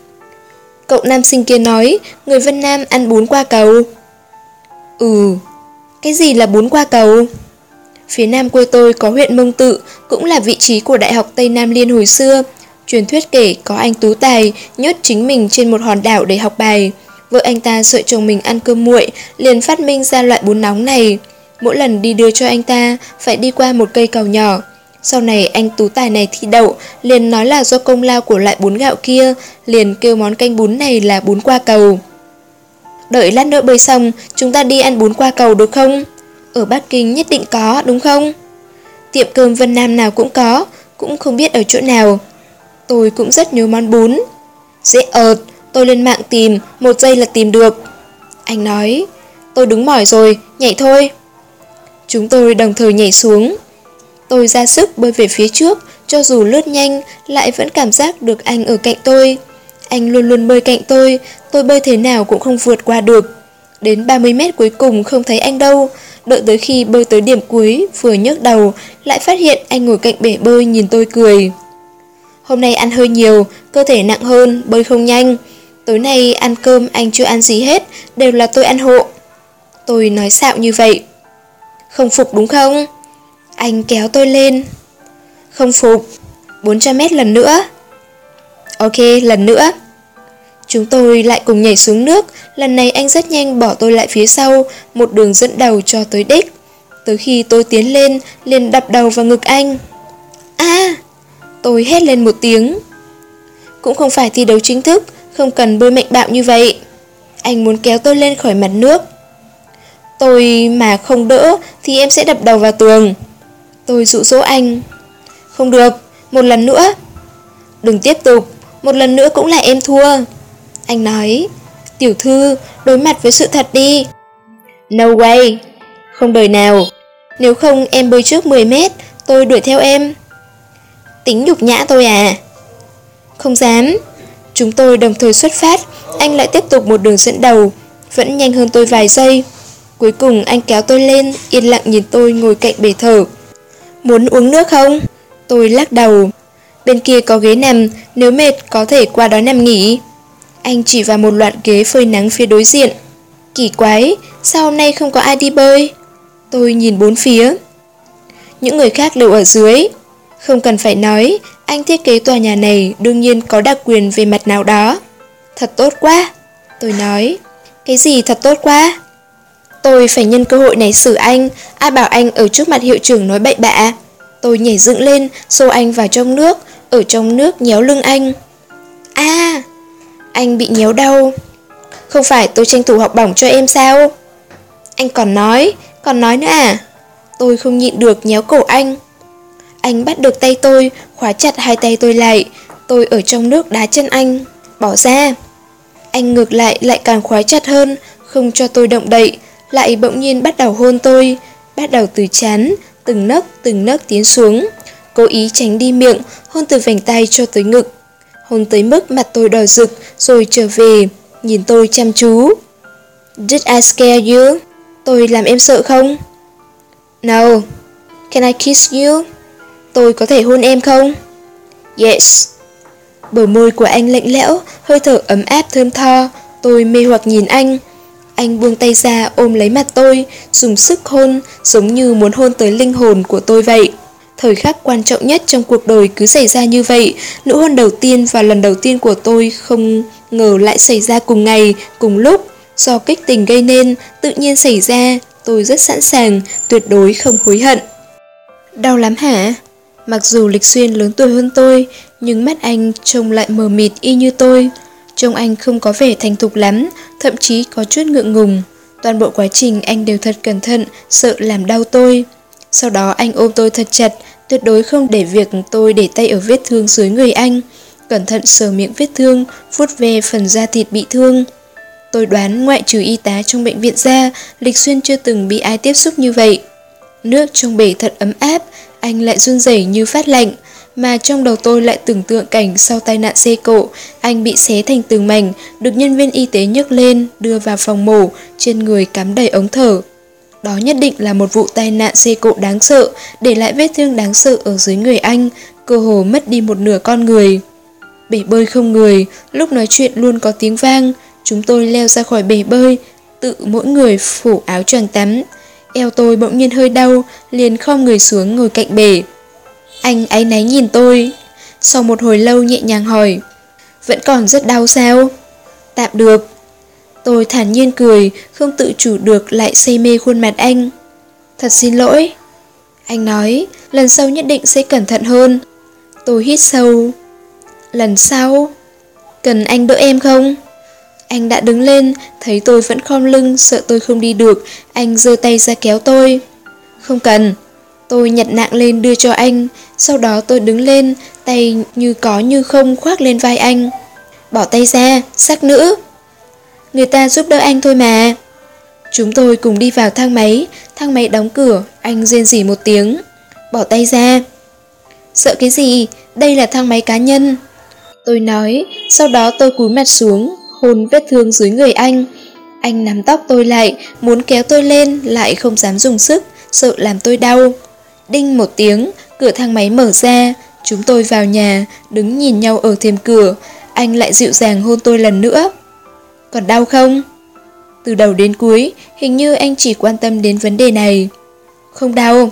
Cậu nam sinh kia nói, người Vân Nam ăn bún qua cầu. Ừ, cái gì là bún qua cầu? Phía nam quê tôi có huyện Mông Tự, cũng là vị trí của Đại học Tây Nam Liên hồi xưa. Truyền thuyết kể có anh Tú Tài nhốt chính mình trên một hòn đảo để học bài. Vợ anh ta sợ chồng mình ăn cơm muội, liền phát minh ra loại bún nóng này. Mỗi lần đi đưa cho anh ta, phải đi qua một cây cầu nhỏ. Sau này anh Tú Tài này thi đậu, liền nói là do công lao của loại bún gạo kia, liền kêu món canh bún này là bún qua cầu. Đợi lát nữa bơi xong, chúng ta đi ăn bún qua cầu được không? Ở Bắc Kinh nhất định có, đúng không? Tiệm cơm Vân Nam nào cũng có, cũng không biết ở chỗ nào. Tôi cũng rất nhớ món bún. Dễ ợt, tôi lên mạng tìm, một giây là tìm được. Anh nói, tôi đứng mỏi rồi, nhảy thôi. Chúng tôi đồng thời nhảy xuống. Tôi ra sức bơi về phía trước, cho dù lướt nhanh, lại vẫn cảm giác được anh ở cạnh tôi. Anh luôn luôn bơi cạnh tôi, tôi bơi thế nào cũng không vượt qua được. Đến 30 mét cuối cùng không thấy anh đâu, đợi tới khi bơi tới điểm cuối, vừa nhấc đầu, lại phát hiện anh ngồi cạnh bể bơi nhìn tôi cười. Hôm nay ăn hơi nhiều, cơ thể nặng hơn, bơi không nhanh. Tối nay ăn cơm anh chưa ăn gì hết, đều là tôi ăn hộ. Tôi nói xạo như vậy. Không phục đúng không? Anh kéo tôi lên. Không phục. 400 mét lần nữa. Ok, lần nữa. Chúng tôi lại cùng nhảy xuống nước, lần này anh rất nhanh bỏ tôi lại phía sau, một đường dẫn đầu cho tới đích. Tới khi tôi tiến lên, liền đập đầu vào ngực anh. a Tôi hét lên một tiếng. Cũng không phải thi đấu chính thức, không cần bơi mạnh bạo như vậy. Anh muốn kéo tôi lên khỏi mặt nước. Tôi mà không đỡ thì em sẽ đập đầu vào tường. Tôi dụ dỗ anh. Không được, một lần nữa. Đừng tiếp tục, một lần nữa cũng là em thua. Anh nói, tiểu thư, đối mặt với sự thật đi. No way, không đời nào. Nếu không em bơi trước 10 mét, tôi đuổi theo em. Tính nhục nhã tôi à? Không dám. Chúng tôi đồng thời xuất phát, anh lại tiếp tục một đường dẫn đầu, vẫn nhanh hơn tôi vài giây. Cuối cùng anh kéo tôi lên, yên lặng nhìn tôi ngồi cạnh bể thở. Muốn uống nước không? Tôi lắc đầu. Bên kia có ghế nằm, nếu mệt có thể qua đó nằm nghỉ. Anh chỉ vào một loạt ghế phơi nắng phía đối diện. Kỳ quái, sao hôm nay không có ai đi bơi? Tôi nhìn bốn phía. Những người khác đều ở dưới. Không cần phải nói, anh thiết kế tòa nhà này đương nhiên có đặc quyền về mặt nào đó. Thật tốt quá. Tôi nói. Cái gì thật tốt quá? Tôi phải nhân cơ hội này xử anh, ai bảo anh ở trước mặt hiệu trưởng nói bậy bạ. Tôi nhảy dựng lên, xô anh vào trong nước, ở trong nước nhéo lưng anh. a anh bị nhéo đau. Không phải tôi tranh thủ học bổng cho em sao? Anh còn nói, còn nói nữa à? Tôi không nhịn được nhéo cổ anh. Anh bắt được tay tôi, khóa chặt hai tay tôi lại. Tôi ở trong nước đá chân anh. Bỏ ra. Anh ngược lại lại càng khóa chặt hơn, không cho tôi động đậy, lại bỗng nhiên bắt đầu hôn tôi, bắt đầu từ chán, từng nấc từng nấc tiến xuống. Cố ý tránh đi miệng, hôn từ vành tay cho tới ngực. Hôn tới mức mặt tôi đỏ rực, rồi trở về, nhìn tôi chăm chú. Did I scare you? Tôi làm em sợ không? No. Can I kiss you? Tôi có thể hôn em không? Yes. Bờ môi của anh lạnh lẽo, hơi thở ấm áp thơm tho, tôi mê hoặc nhìn anh. Anh buông tay ra ôm lấy mặt tôi, dùng sức hôn, giống như muốn hôn tới linh hồn của tôi vậy. Thời khắc quan trọng nhất trong cuộc đời cứ xảy ra như vậy, nụ hôn đầu tiên và lần đầu tiên của tôi không ngờ lại xảy ra cùng ngày, cùng lúc. Do kích tình gây nên, tự nhiên xảy ra, tôi rất sẵn sàng, tuyệt đối không hối hận. Đau lắm hả? Mặc dù Lịch Xuyên lớn tuổi hơn tôi, nhưng mắt anh trông lại mờ mịt y như tôi. Trông anh không có vẻ thành thục lắm, thậm chí có chút ngượng ngùng. Toàn bộ quá trình anh đều thật cẩn thận, sợ làm đau tôi. Sau đó anh ôm tôi thật chặt, tuyệt đối không để việc tôi để tay ở vết thương dưới người anh. Cẩn thận sờ miệng vết thương, vuốt ve phần da thịt bị thương. Tôi đoán ngoại trừ y tá trong bệnh viện ra, Lịch Xuyên chưa từng bị ai tiếp xúc như vậy. Nước trong bể thật ấm áp, anh lại run rẩy như phát lạnh, mà trong đầu tôi lại tưởng tượng cảnh sau tai nạn xe cộ, anh bị xé thành từng mảnh, được nhân viên y tế nhấc lên, đưa vào phòng mổ, trên người cắm đầy ống thở. Đó nhất định là một vụ tai nạn xe cộ đáng sợ, để lại vết thương đáng sợ ở dưới người anh, cơ hồ mất đi một nửa con người. Bể bơi không người, lúc nói chuyện luôn có tiếng vang, chúng tôi leo ra khỏi bể bơi, tự mỗi người phủ áo choàng tắm. Eo tôi bỗng nhiên hơi đau, liền khom người xuống ngồi cạnh bể. Anh ấy náy nhìn tôi. Sau một hồi lâu nhẹ nhàng hỏi. Vẫn còn rất đau sao? Tạm được. Tôi thản nhiên cười, không tự chủ được lại say mê khuôn mặt anh. Thật xin lỗi. Anh nói, lần sau nhất định sẽ cẩn thận hơn. Tôi hít sâu. Lần sau, cần anh đỡ em không? Anh đã đứng lên, thấy tôi vẫn khom lưng, sợ tôi không đi được, anh giơ tay ra kéo tôi. Không cần. Tôi nhặt nạng lên đưa cho anh, sau đó tôi đứng lên, tay như có như không khoác lên vai anh. Bỏ tay ra, sắc nữ. Người ta giúp đỡ anh thôi mà. Chúng tôi cùng đi vào thang máy, thang máy đóng cửa, anh rên rỉ một tiếng. Bỏ tay ra. Sợ cái gì, đây là thang máy cá nhân. Tôi nói, sau đó tôi cúi mặt xuống, hôn vết thương dưới người anh. Anh nắm tóc tôi lại, muốn kéo tôi lên, lại không dám dùng sức, sợ làm tôi đau. Đinh một tiếng, cửa thang máy mở ra, chúng tôi vào nhà, đứng nhìn nhau ở thềm cửa, anh lại dịu dàng hôn tôi lần nữa. Còn đau không? Từ đầu đến cuối, hình như anh chỉ quan tâm đến vấn đề này. Không đau.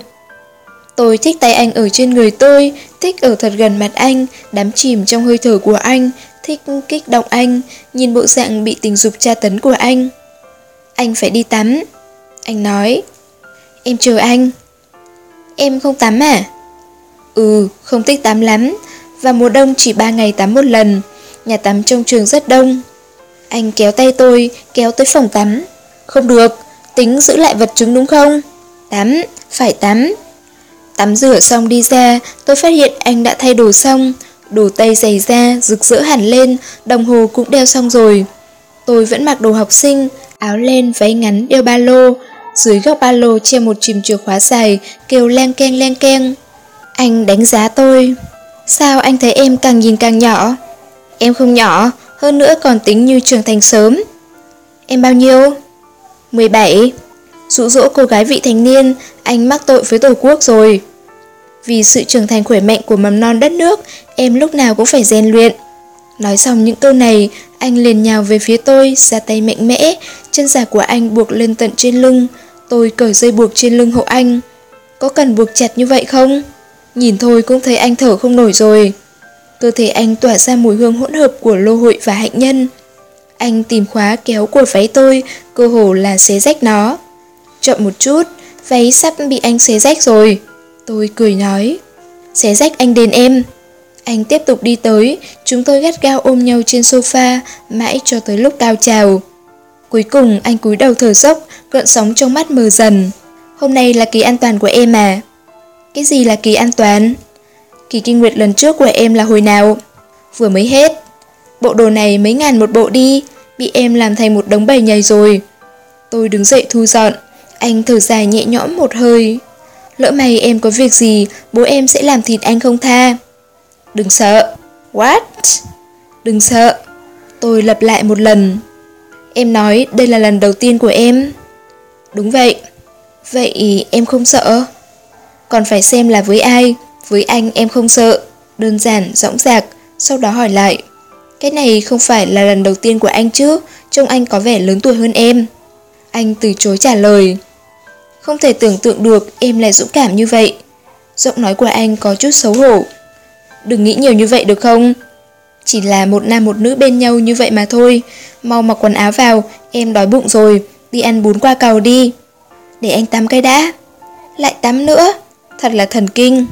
Tôi thích tay anh ở trên người tôi, thích ở thật gần mặt anh, đắm chìm trong hơi thở của anh, thích kích động anh, nhìn bộ dạng bị tình dục tra tấn của anh. Anh phải đi tắm. Anh nói. Em chờ anh. Em không tắm à? Ừ, không thích tắm lắm. Và mùa đông chỉ 3 ngày tắm một lần. Nhà tắm trong trường rất đông. Anh kéo tay tôi, kéo tới phòng tắm. Không được, tính giữ lại vật chứng đúng không? Tắm, phải tắm. Tắm rửa xong đi ra, tôi phát hiện anh đã thay đồ xong. Đồ tay giày da, rực rỡ hẳn lên, đồng hồ cũng đeo xong rồi. Tôi vẫn mặc đồ học sinh, áo len, váy ngắn, đeo ba lô. Dưới góc ba lô treo một chìm chìa khóa dài, kêu len keng len keng. Anh đánh giá tôi. Sao anh thấy em càng nhìn càng nhỏ? Em không nhỏ, hơn nữa còn tính như trưởng thành sớm. Em bao nhiêu? 17. Dụ dỗ cô gái vị thành niên, anh mắc tội với tổ quốc rồi. Vì sự trưởng thành khỏe mạnh của mầm non đất nước, em lúc nào cũng phải rèn luyện. Nói xong những câu này, Anh liền nhào về phía tôi, ra tay mạnh mẽ, chân giả của anh buộc lên tận trên lưng. Tôi cởi dây buộc trên lưng hộ anh. Có cần buộc chặt như vậy không? Nhìn thôi cũng thấy anh thở không nổi rồi. Cơ thể anh tỏa ra mùi hương hỗn hợp của lô hội và hạnh nhân. Anh tìm khóa kéo cột váy tôi, cơ hồ là xé rách nó. Chậm một chút, váy sắp bị anh xé rách rồi. Tôi cười nói, xé rách anh đền em. Anh tiếp tục đi tới, chúng tôi gắt gao ôm nhau trên sofa, mãi cho tới lúc cao trào. Cuối cùng anh cúi đầu thở dốc, gợn sóng trong mắt mờ dần. Hôm nay là kỳ an toàn của em à? Cái gì là kỳ an toàn? Kỳ kinh nguyệt lần trước của em là hồi nào? Vừa mới hết. Bộ đồ này mấy ngàn một bộ đi, bị em làm thành một đống bầy nhầy rồi. Tôi đứng dậy thu dọn, anh thở dài nhẹ nhõm một hơi. Lỡ mày em có việc gì, bố em sẽ làm thịt anh không tha. Đừng sợ. What? Đừng sợ. Tôi lặp lại một lần. Em nói đây là lần đầu tiên của em. Đúng vậy. Vậy em không sợ? Còn phải xem là với ai. Với anh em không sợ. Đơn giản, rõng rạc. Sau đó hỏi lại. Cái này không phải là lần đầu tiên của anh chứ. Trông anh có vẻ lớn tuổi hơn em. Anh từ chối trả lời. Không thể tưởng tượng được em lại dũng cảm như vậy. Giọng nói của anh có chút xấu hổ. Đừng nghĩ nhiều như vậy được không? Chỉ là một nam một nữ bên nhau như vậy mà thôi. Mau mặc quần áo vào, em đói bụng rồi. Đi ăn bún qua cầu đi. Để anh tắm cái đã. Lại tắm nữa. Thật là thần kinh.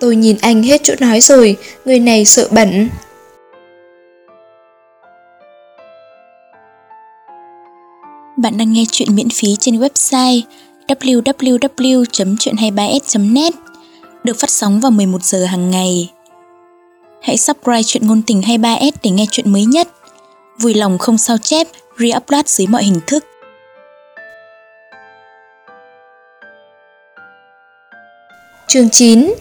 Tôi nhìn anh hết chỗ nói rồi, người này sợ bẩn. Bạn đang nghe chuyện miễn phí trên website www.chuyện23s.net được phát sóng vào 11 giờ hàng ngày. Hãy subscribe chuyện ngôn tình 23S để nghe chuyện mới nhất. Vui lòng không sao chép, re-upload dưới mọi hình thức. Chương 9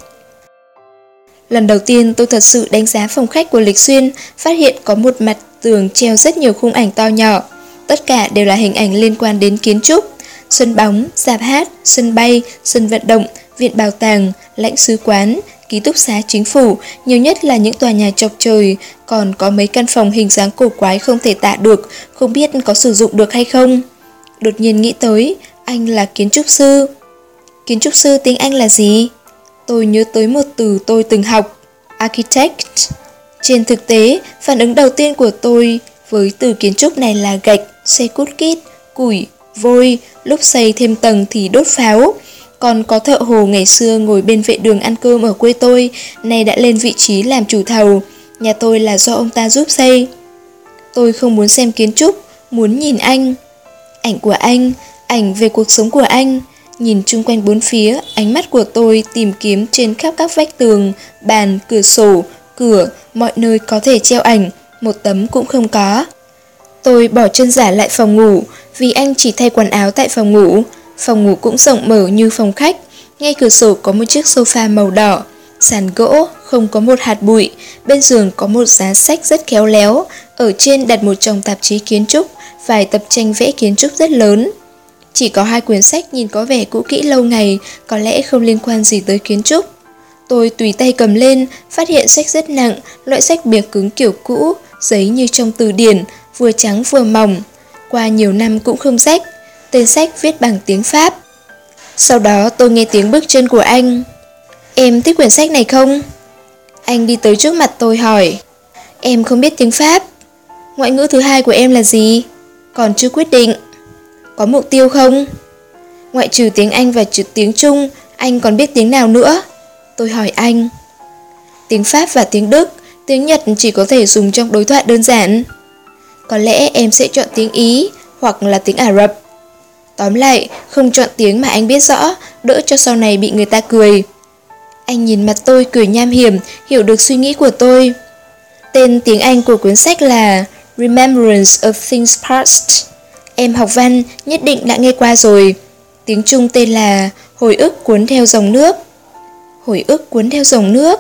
Lần đầu tiên tôi thật sự đánh giá phòng khách của Lịch Xuyên, phát hiện có một mặt tường treo rất nhiều khung ảnh to nhỏ. Tất cả đều là hình ảnh liên quan đến kiến trúc, sân bóng, dạp hát, sân bay, sân vận động, viện bảo tàng, lãnh sứ quán, ký túc xá chính phủ, nhiều nhất là những tòa nhà chọc trời, còn có mấy căn phòng hình dáng cổ quái không thể tả được, không biết có sử dụng được hay không. Đột nhiên nghĩ tới, anh là kiến trúc sư. Kiến trúc sư tiếng Anh là gì? Tôi nhớ tới một từ tôi từng học, architect. Trên thực tế, phản ứng đầu tiên của tôi với từ kiến trúc này là gạch, xe cút kít, củi, vôi, lúc xây thêm tầng thì đốt pháo. Còn có thợ hồ ngày xưa ngồi bên vệ đường ăn cơm ở quê tôi, nay đã lên vị trí làm chủ thầu. Nhà tôi là do ông ta giúp xây. Tôi không muốn xem kiến trúc, muốn nhìn anh. Ảnh của anh, ảnh về cuộc sống của anh. Nhìn chung quanh bốn phía, ánh mắt của tôi tìm kiếm trên khắp các vách tường, bàn, cửa sổ, cửa, mọi nơi có thể treo ảnh, một tấm cũng không có. Tôi bỏ chân giả lại phòng ngủ, vì anh chỉ thay quần áo tại phòng ngủ. Phòng ngủ cũng rộng mở như phòng khách, ngay cửa sổ có một chiếc sofa màu đỏ, sàn gỗ, không có một hạt bụi, bên giường có một giá sách rất khéo léo, ở trên đặt một chồng tạp chí kiến trúc, vài tập tranh vẽ kiến trúc rất lớn. Chỉ có hai quyển sách nhìn có vẻ cũ kỹ lâu ngày, có lẽ không liên quan gì tới kiến trúc. Tôi tùy tay cầm lên, phát hiện sách rất nặng, loại sách bìa cứng kiểu cũ, giấy như trong từ điển, vừa trắng vừa mỏng. Qua nhiều năm cũng không rách, tên sách viết bằng tiếng Pháp. Sau đó tôi nghe tiếng bước chân của anh. Em thích quyển sách này không? Anh đi tới trước mặt tôi hỏi. Em không biết tiếng Pháp. Ngoại ngữ thứ hai của em là gì? Còn chưa quyết định. Có mục tiêu không? Ngoại trừ tiếng Anh và trừ tiếng Trung, anh còn biết tiếng nào nữa? Tôi hỏi anh. Tiếng Pháp và tiếng Đức, tiếng Nhật chỉ có thể dùng trong đối thoại đơn giản. Có lẽ em sẽ chọn tiếng Ý hoặc là tiếng Ả Rập. Tóm lại, không chọn tiếng mà anh biết rõ, đỡ cho sau này bị người ta cười. Anh nhìn mặt tôi cười nham hiểm, hiểu được suy nghĩ của tôi. Tên tiếng Anh của cuốn sách là Remembrance of Things Past. Em học văn nhất định đã nghe qua rồi. Tiếng Trung tên là Hồi ức cuốn theo dòng nước. Hồi ức cuốn theo dòng nước.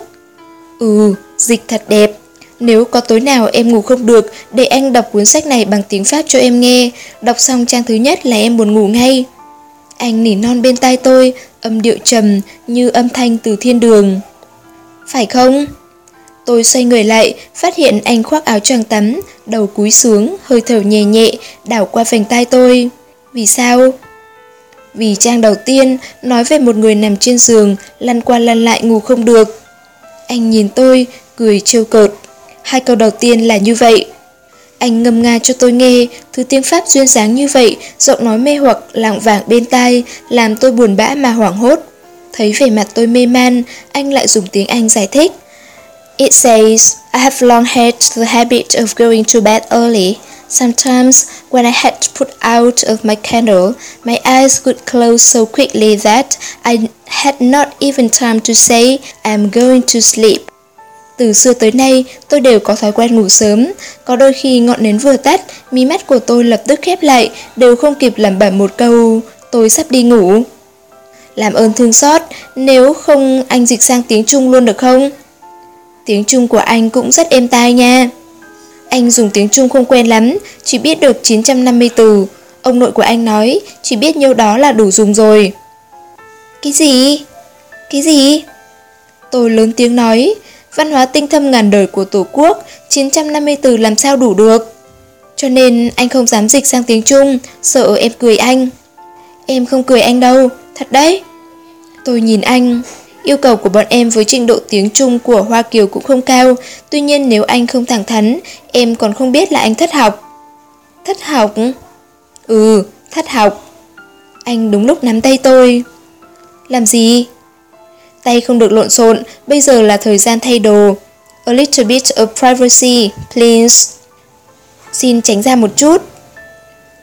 Ừ, dịch thật đẹp. Nếu có tối nào em ngủ không được, để anh đọc cuốn sách này bằng tiếng Pháp cho em nghe. Đọc xong trang thứ nhất là em buồn ngủ ngay. Anh nỉ non bên tai tôi, âm điệu trầm như âm thanh từ thiên đường. Phải không? Tôi xoay người lại, phát hiện anh khoác áo choàng tắm, đầu cúi xuống, hơi thở nhẹ nhẹ, đảo qua vành tai tôi. Vì sao? Vì trang đầu tiên nói về một người nằm trên giường, lăn qua lăn lại ngủ không được. Anh nhìn tôi, cười trêu cợt. Hai câu đầu tiên là như vậy. Anh ngâm nga cho tôi nghe, thứ tiếng Pháp duyên dáng như vậy, giọng nói mê hoặc lảng vảng bên tai, làm tôi buồn bã mà hoảng hốt. Thấy vẻ mặt tôi mê man, anh lại dùng tiếng Anh giải thích. It says, I have long had the habit of going to bed early. Sometimes, when I had to put out of my candle, my eyes would close so quickly that I had not even time to say, I'm going to sleep. Từ xưa tới nay, tôi đều có thói quen ngủ sớm. Có đôi khi ngọn nến vừa tắt, mí mắt của tôi lập tức khép lại, đều không kịp làm bẩm một câu, tôi sắp đi ngủ. Làm ơn thương xót, nếu không anh dịch sang tiếng Trung luôn được không? Tiếng Trung của anh cũng rất êm tai nha. Anh dùng tiếng Trung không quen lắm, chỉ biết được 950 từ. Ông nội của anh nói, chỉ biết nhiêu đó là đủ dùng rồi. Cái gì? Cái gì? Tôi lớn tiếng nói, văn hóa tinh thâm ngàn đời của Tổ quốc, 950 từ làm sao đủ được. Cho nên anh không dám dịch sang tiếng Trung, sợ em cười anh. Em không cười anh đâu, thật đấy. Tôi nhìn anh, yêu cầu của bọn em với trình độ tiếng Trung của Hoa Kiều cũng không cao, tuy nhiên nếu anh không thẳng thắn, em còn không biết là anh thất học. Thất học? Ừ, thất học. Anh đúng lúc nắm tay tôi. Làm gì? Tay không được lộn xộn, bây giờ là thời gian thay đồ. A little bit of privacy, please. Xin tránh ra một chút.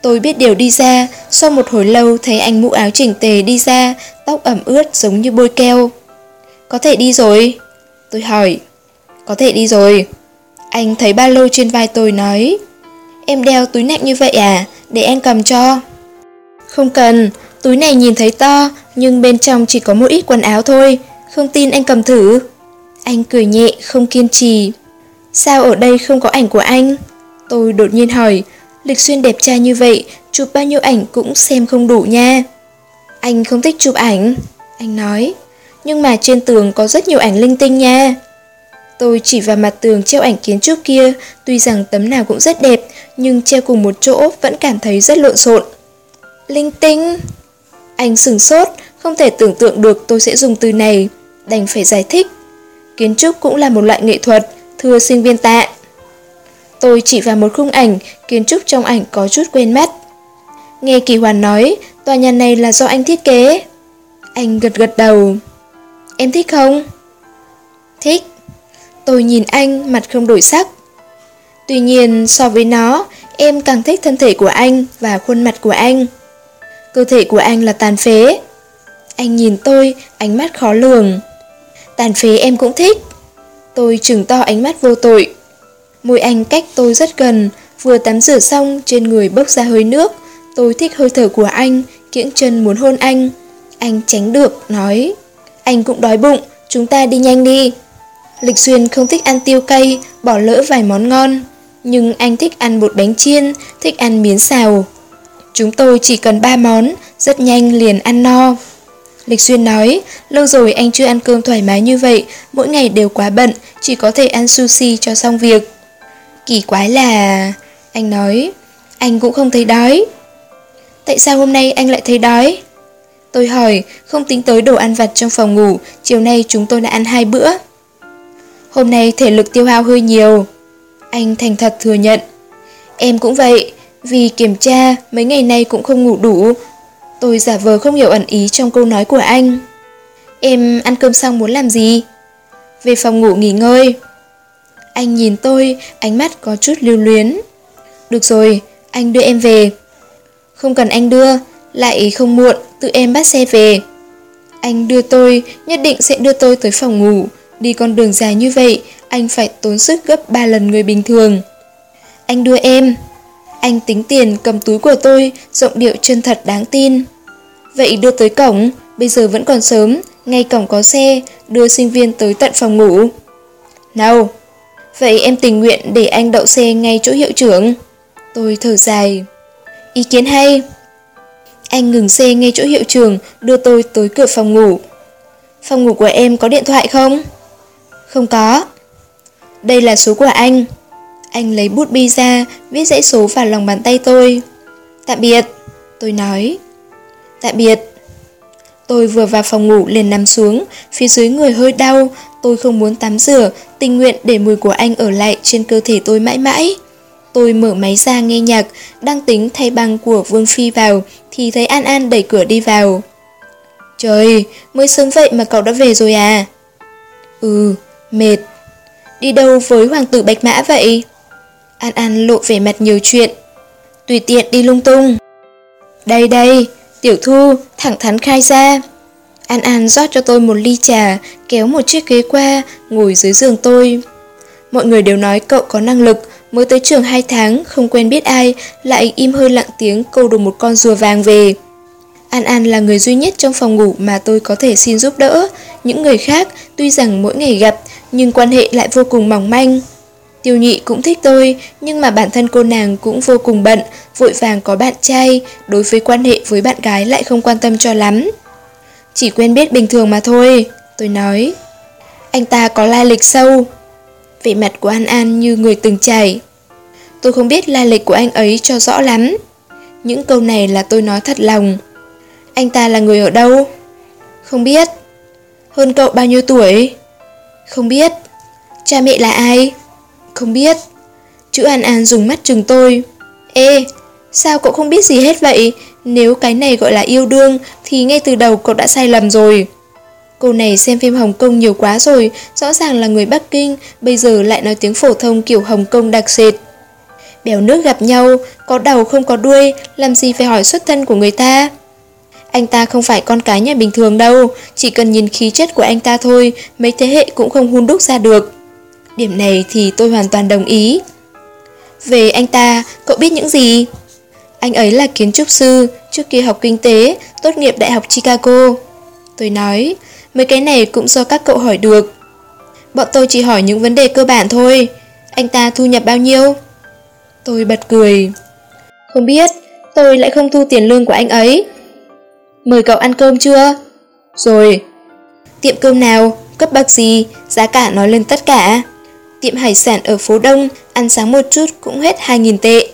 Tôi biết điều đi ra, sau một hồi lâu thấy anh mũ áo chỉnh tề đi ra, tóc ẩm ướt giống như bôi keo. Có thể đi rồi? Tôi hỏi. Có thể đi rồi. Anh thấy ba lô trên vai tôi nói. Em đeo túi nặng như vậy à? Để anh cầm cho. Không cần, túi này nhìn thấy to, nhưng bên trong chỉ có một ít quần áo thôi. Không tin anh cầm thử. Anh cười nhẹ, không kiên trì. Sao ở đây không có ảnh của anh? Tôi đột nhiên hỏi, Lịch Xuyên đẹp trai như vậy, chụp bao nhiêu ảnh cũng xem không đủ nha. Anh không thích chụp ảnh, anh nói, nhưng mà trên tường có rất nhiều ảnh linh tinh nha. Tôi chỉ vào mặt tường treo ảnh kiến trúc kia, tuy rằng tấm nào cũng rất đẹp, nhưng treo cùng một chỗ vẫn cảm thấy rất lộn xộn. Linh tinh! Anh sừng sốt, không thể tưởng tượng được tôi sẽ dùng từ này, đành phải giải thích. Kiến trúc cũng là một loại nghệ thuật, thưa sinh viên tạ. Tôi chỉ vào một khung ảnh, kiến trúc trong ảnh có chút quen mắt. Nghe Kỳ Hoàn nói, tòa nhà này là do anh thiết kế. Anh gật gật đầu. Em thích không? Thích. Tôi nhìn anh, mặt không đổi sắc. Tuy nhiên, so với nó, em càng thích thân thể của anh và khuôn mặt của anh. Cơ thể của anh là tàn phế. Anh nhìn tôi, ánh mắt khó lường. Tàn phế em cũng thích. Tôi trừng to ánh mắt vô tội. Môi anh cách tôi rất gần, vừa tắm rửa xong trên người bốc ra hơi nước. Tôi thích hơi thở của anh, kiễng chân muốn hôn anh. Anh tránh được, nói. Anh cũng đói bụng, chúng ta đi nhanh đi. Lịch Xuyên không thích ăn tiêu cay, bỏ lỡ vài món ngon. Nhưng anh thích ăn bột bánh chiên, thích ăn miến xào. Chúng tôi chỉ cần ba món, rất nhanh liền ăn no. Lịch Xuyên nói, lâu rồi anh chưa ăn cơm thoải mái như vậy, mỗi ngày đều quá bận, chỉ có thể ăn sushi cho xong việc. Kỳ quái là... Anh nói, anh cũng không thấy đói. Tại sao hôm nay anh lại thấy đói? Tôi hỏi, không tính tới đồ ăn vặt trong phòng ngủ, chiều nay chúng tôi đã ăn hai bữa. Hôm nay thể lực tiêu hao hơi nhiều. Anh thành thật thừa nhận. Em cũng vậy, vì kiểm tra mấy ngày nay cũng không ngủ đủ. Tôi giả vờ không hiểu ẩn ý trong câu nói của anh. Em ăn cơm xong muốn làm gì? Về phòng ngủ nghỉ ngơi. Anh nhìn tôi, ánh mắt có chút lưu luyến. Được rồi, anh đưa em về. Không cần anh đưa, lại không muộn, tự em bắt xe về. Anh đưa tôi, nhất định sẽ đưa tôi tới phòng ngủ. Đi con đường dài như vậy, anh phải tốn sức gấp 3 lần người bình thường. Anh đưa em. Anh tính tiền cầm túi của tôi, giọng điệu chân thật đáng tin. Vậy đưa tới cổng, bây giờ vẫn còn sớm, ngay cổng có xe, đưa sinh viên tới tận phòng ngủ. Nào, vậy em tình nguyện để anh đậu xe ngay chỗ hiệu trưởng. Tôi thở dài. Ý kiến hay. Anh ngừng xe ngay chỗ hiệu trưởng, đưa tôi tới cửa phòng ngủ. Phòng ngủ của em có điện thoại không? Không có. Đây là số của anh. Anh lấy bút bi ra, viết dãy số vào lòng bàn tay tôi. Tạm biệt, tôi nói. Tạm biệt. Tôi vừa vào phòng ngủ liền nằm xuống, phía dưới người hơi đau, tôi không muốn tắm rửa, tình nguyện để mùi của anh ở lại trên cơ thể tôi mãi mãi. Tôi mở máy ra nghe nhạc, đang tính thay băng của Vương Phi vào, thì thấy An An đẩy cửa đi vào. Trời, mới sớm vậy mà cậu đã về rồi à? Ừ, mệt. Đi đâu với hoàng tử Bạch Mã vậy? An An lộ vẻ mặt nhiều chuyện. Tùy tiện đi lung tung. Đây đây, tiểu thu, thẳng thắn khai ra. An An rót cho tôi một ly trà, kéo một chiếc ghế qua, ngồi dưới giường tôi. Mọi người đều nói cậu có năng lực, mới tới trường 2 tháng, không quen biết ai, lại im hơi lặng tiếng câu được một con rùa vàng về. An An là người duy nhất trong phòng ngủ mà tôi có thể xin giúp đỡ. Những người khác, tuy rằng mỗi ngày gặp, nhưng quan hệ lại vô cùng mỏng manh. Tiêu nhị cũng thích tôi, nhưng mà bản thân cô nàng cũng vô cùng bận, vội vàng có bạn trai, đối với quan hệ với bạn gái lại không quan tâm cho lắm. Chỉ quen biết bình thường mà thôi, tôi nói. Anh ta có lai lịch sâu. Vẻ mặt của An An như người từng chảy Tôi không biết lai lịch của anh ấy cho rõ lắm. Những câu này là tôi nói thật lòng. Anh ta là người ở đâu? Không biết. Hơn cậu bao nhiêu tuổi? Không biết. Cha mẹ là ai? Không biết. Chữ An An dùng mắt chừng tôi. Ê, sao cậu không biết gì hết vậy? Nếu cái này gọi là yêu đương thì ngay từ đầu cậu đã sai lầm rồi. Cô này xem phim Hồng Kông nhiều quá rồi, rõ ràng là người Bắc Kinh, bây giờ lại nói tiếng phổ thông kiểu Hồng Kông đặc sệt. Bèo nước gặp nhau, có đầu không có đuôi, làm gì phải hỏi xuất thân của người ta. Anh ta không phải con cái nhà bình thường đâu, chỉ cần nhìn khí chất của anh ta thôi, mấy thế hệ cũng không hun đúc ra được. Điểm này thì tôi hoàn toàn đồng ý. Về anh ta, cậu biết những gì? Anh ấy là kiến trúc sư, trước kia học kinh tế, tốt nghiệp Đại học Chicago. Tôi nói, mấy cái này cũng do các cậu hỏi được. Bọn tôi chỉ hỏi những vấn đề cơ bản thôi. Anh ta thu nhập bao nhiêu? Tôi bật cười. Không biết, tôi lại không thu tiền lương của anh ấy. Mời cậu ăn cơm chưa? Rồi. Tiệm cơm nào? Cấp bậc gì? Giá cả nói lên tất cả. Tiệm hải sản ở phố Đông, ăn sáng một chút cũng hết 2.000 tệ.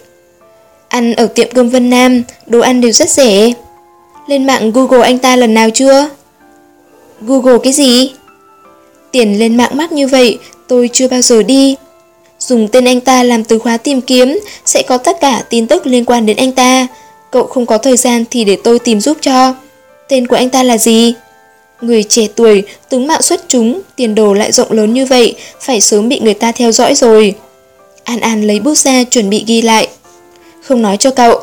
Ăn ở tiệm cơm Vân Nam, đồ ăn đều rất rẻ. Lên mạng Google anh ta lần nào chưa? Google cái gì? Tiền lên mạng mắc như vậy, tôi chưa bao giờ đi. Dùng tên anh ta làm từ khóa tìm kiếm, sẽ có tất cả tin tức liên quan đến anh ta. Cậu không có thời gian thì để tôi tìm giúp cho. Tên của anh ta là gì? Người trẻ tuổi, tướng mạo xuất chúng, tiền đồ lại rộng lớn như vậy, phải sớm bị người ta theo dõi rồi. An An lấy bút ra chuẩn bị ghi lại. Không nói cho cậu.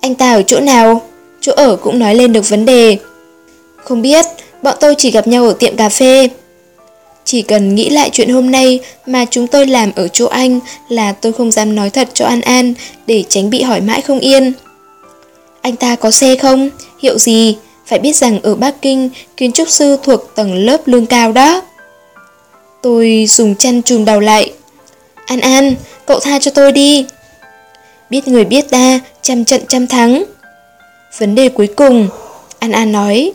Anh ta ở chỗ nào? Chỗ ở cũng nói lên được vấn đề. Không biết, bọn tôi chỉ gặp nhau ở tiệm cà phê. Chỉ cần nghĩ lại chuyện hôm nay mà chúng tôi làm ở chỗ anh là tôi không dám nói thật cho An An để tránh bị hỏi mãi không yên. Anh ta có xe không? Hiệu gì? Phải biết rằng ở Bắc Kinh, kiến trúc sư thuộc tầng lớp lương cao đó. Tôi dùng chăn trùm đầu lại. An An, cậu tha cho tôi đi. Biết người biết ta, trăm trận trăm thắng. Vấn đề cuối cùng, An An nói.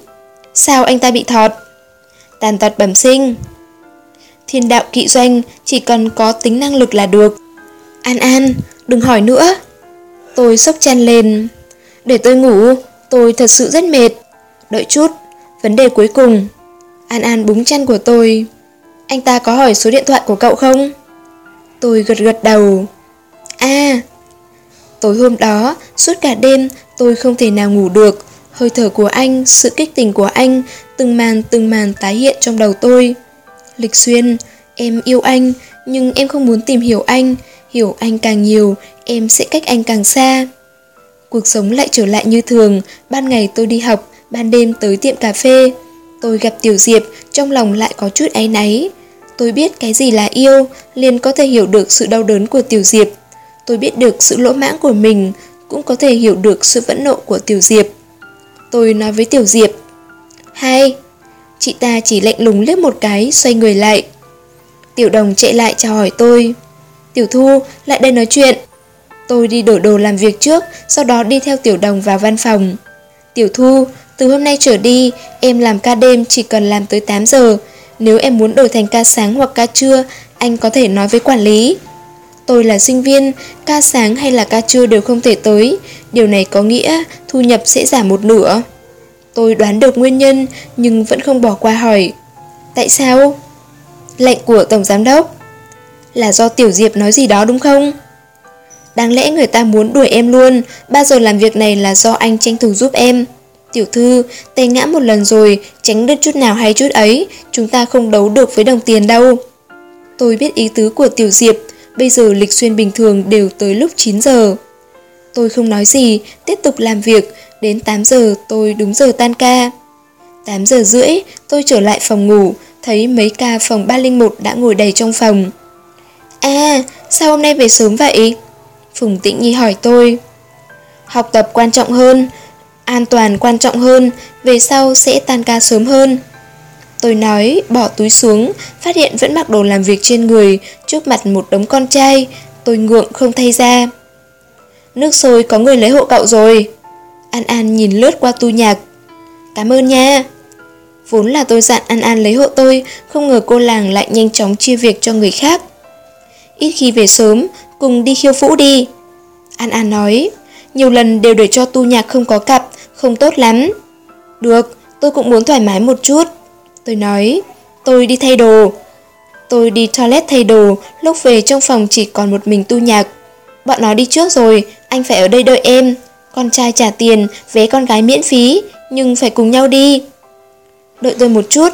Sao anh ta bị thọt? Tàn tật bẩm sinh. Thiên đạo kỵ doanh chỉ cần có tính năng lực là được. An An, đừng hỏi nữa. Tôi sốc chăn lên. Để tôi ngủ, tôi thật sự rất mệt. Đợi chút, vấn đề cuối cùng. An An búng chăn của tôi. Anh ta có hỏi số điện thoại của cậu không? Tôi gật gật đầu. À, tối hôm đó, suốt cả đêm, tôi không thể nào ngủ được. Hơi thở của anh, sự kích tình của anh, từng màn từng màn tái hiện trong đầu tôi. Lịch Xuyên, em yêu anh, nhưng em không muốn tìm hiểu anh. Hiểu anh càng nhiều, em sẽ cách anh càng xa. Cuộc sống lại trở lại như thường, ban ngày tôi đi học, ban đêm tới tiệm cà phê. Tôi gặp Tiểu Diệp, trong lòng lại có chút áy náy. Tôi biết cái gì là yêu, liền có thể hiểu được sự đau đớn của Tiểu Diệp. Tôi biết được sự lỗ mãng của mình, cũng có thể hiểu được sự phẫn nộ của Tiểu Diệp. Tôi nói với Tiểu Diệp, Hai, chị ta chỉ lạnh lùng liếc một cái, xoay người lại. Tiểu đồng chạy lại chào hỏi tôi. Tiểu Thu, lại đây nói chuyện. Tôi đi đổi đồ làm việc trước, sau đó đi theo Tiểu Đồng vào văn phòng. Tiểu Thu, từ hôm nay trở đi, em làm ca đêm chỉ cần làm tới 8 giờ. Nếu em muốn đổi thành ca sáng hoặc ca trưa, anh có thể nói với quản lý. Tôi là sinh viên, ca sáng hay là ca trưa đều không thể tới, điều này có nghĩa thu nhập sẽ giảm một nửa. Tôi đoán được nguyên nhân nhưng vẫn không bỏ qua hỏi. Tại sao? Lệnh của Tổng Giám Đốc. Là do Tiểu Diệp nói gì đó đúng không? Đáng lẽ người ta muốn đuổi em luôn, 3 giờ làm việc này là do anh tranh thủ giúp em. Tiểu thư, tay ngã một lần rồi, tránh được chút nào hay chút ấy, chúng ta không đấu được với đồng tiền đâu. Tôi biết ý tứ của Tiểu Diệp, bây giờ lịch xuyên bình thường đều tới lúc 9 giờ. Tôi không nói gì, tiếp tục làm việc, đến 8 giờ tôi đúng giờ tan ca. 8 giờ rưỡi, tôi trở lại phòng ngủ, thấy mấy ca phòng 301 đã ngồi đầy trong phòng. À, sao hôm nay về sớm vậy? Phùng Tĩnh Nhi hỏi tôi. Học tập quan trọng hơn, an toàn quan trọng hơn, về sau sẽ tan ca sớm hơn. Tôi nói, bỏ túi xuống, phát hiện vẫn mặc đồ làm việc trên người, trước mặt một đống con trai, tôi ngượng không thay ra. Nước sôi có người lấy hộ cậu rồi. An An nhìn lướt qua tu nhạc. Cảm ơn nha. Vốn là tôi dặn An An lấy hộ tôi, không ngờ cô làng lại nhanh chóng chia việc cho người khác. Ít khi về sớm, cùng đi khiêu vũ đi. An An nói, nhiều lần đều để cho tu nhạc không có cặp, không tốt lắm. Được, tôi cũng muốn thoải mái một chút. Tôi nói, tôi đi thay đồ. Tôi đi toilet thay đồ, lúc về trong phòng chỉ còn một mình tu nhạc. Bọn nó đi trước rồi, anh phải ở đây đợi em. Con trai trả tiền, vé con gái miễn phí, nhưng phải cùng nhau đi. Đợi tôi một chút.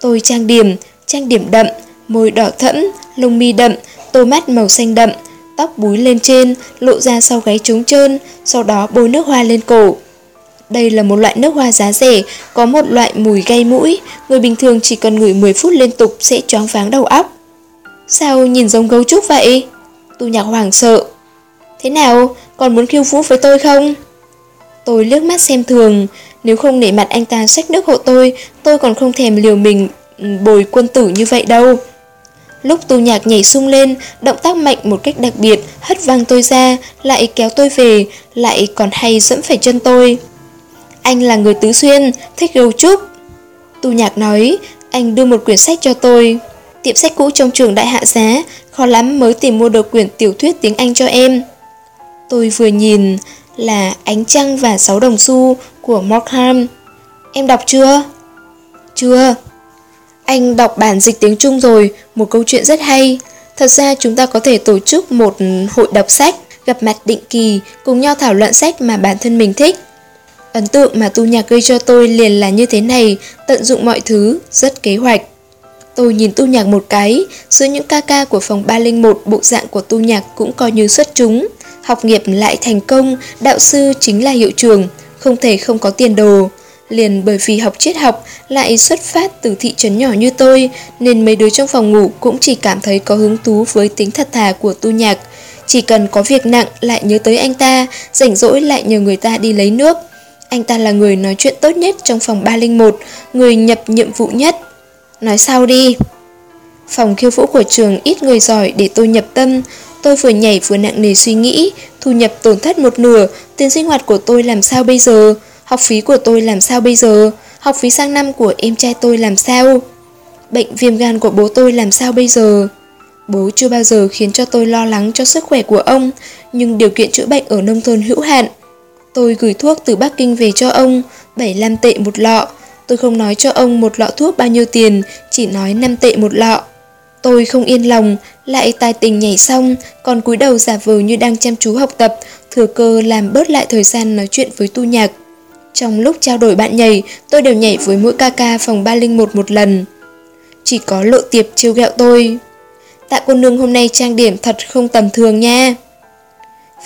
Tôi trang điểm, trang điểm đậm, môi đỏ thẫm, lông mi đậm, tô mắt màu xanh đậm, tóc búi lên trên, lộ ra sau gáy trống trơn, sau đó bôi nước hoa lên cổ. Đây là một loại nước hoa giá rẻ, có một loại mùi gây mũi, người bình thường chỉ cần ngửi 10 phút liên tục sẽ choáng váng đầu óc. Sao nhìn giống gấu trúc vậy? Tu nhạc hoảng sợ. Thế nào, còn muốn khiêu vũ với tôi không? Tôi liếc mắt xem thường, nếu không nể mặt anh ta xách nước hộ tôi, tôi còn không thèm liều mình ừ, bồi quân tử như vậy đâu. Lúc tu nhạc nhảy sung lên, động tác mạnh một cách đặc biệt, hất văng tôi ra, lại kéo tôi về, lại còn hay dẫm phải chân tôi. Anh là người tứ xuyên, thích gấu trúc. Tu nhạc nói, anh đưa một quyển sách cho tôi. Tiệm sách cũ trong trường đại hạ giá, khó lắm mới tìm mua được quyển tiểu thuyết tiếng Anh cho em. Tôi vừa nhìn là Ánh Trăng và Sáu Đồng Xu của Markham. Em đọc chưa? Chưa. Anh đọc bản dịch tiếng Trung rồi, một câu chuyện rất hay. Thật ra chúng ta có thể tổ chức một hội đọc sách, gặp mặt định kỳ, cùng nhau thảo luận sách mà bản thân mình thích. Ấn tượng mà tu nhạc gây cho tôi liền là như thế này, tận dụng mọi thứ, rất kế hoạch. Tôi nhìn tu nhạc một cái, giữa những ca ca của phòng 301 bộ dạng của tu nhạc cũng coi như xuất chúng. Học nghiệp lại thành công, đạo sư chính là hiệu trường, không thể không có tiền đồ. Liền bởi vì học triết học lại xuất phát từ thị trấn nhỏ như tôi, nên mấy đứa trong phòng ngủ cũng chỉ cảm thấy có hứng thú với tính thật thà của tu nhạc. Chỉ cần có việc nặng lại nhớ tới anh ta, rảnh rỗi lại nhờ người ta đi lấy nước. Anh ta là người nói chuyện tốt nhất trong phòng 301, người nhập nhiệm vụ nhất. Nói sau đi. Phòng khiêu vũ của trường ít người giỏi để tôi nhập tâm. Tôi vừa nhảy vừa nặng nề suy nghĩ, thu nhập tổn thất một nửa, tiền sinh hoạt của tôi làm sao bây giờ, học phí của tôi làm sao bây giờ, học phí sang năm của em trai tôi làm sao, bệnh viêm gan của bố tôi làm sao bây giờ. Bố chưa bao giờ khiến cho tôi lo lắng cho sức khỏe của ông, nhưng điều kiện chữa bệnh ở nông thôn hữu hạn. Tôi gửi thuốc từ Bắc Kinh về cho ông, 75 tệ một lọ. Tôi không nói cho ông một lọ thuốc bao nhiêu tiền, chỉ nói 5 tệ một lọ. Tôi không yên lòng, lại tài tình nhảy xong, còn cúi đầu giả vờ như đang chăm chú học tập, thừa cơ làm bớt lại thời gian nói chuyện với tu nhạc. Trong lúc trao đổi bạn nhảy, tôi đều nhảy với mỗi ca ca phòng 301 một lần. Chỉ có lộ tiệp trêu ghẹo tôi. Tạ cô nương hôm nay trang điểm thật không tầm thường nha.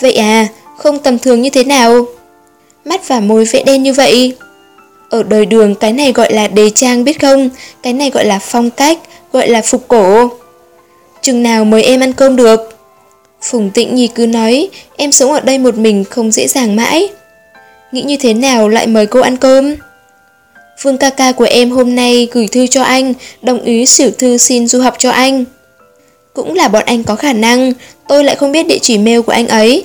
Vậy à, không tầm thường như thế nào? Mắt và môi vẽ đen như vậy. Ở đời đường cái này gọi là đề trang biết không? Cái này gọi là phong cách, gọi là phục cổ. Chừng nào mời em ăn cơm được? Phùng Tĩnh Nhi cứ nói, em sống ở đây một mình không dễ dàng mãi. Nghĩ như thế nào lại mời cô ăn cơm? Phương ca ca của em hôm nay gửi thư cho anh, đồng ý xỉu thư xin du học cho anh. Cũng là bọn anh có khả năng, tôi lại không biết địa chỉ mail của anh ấy.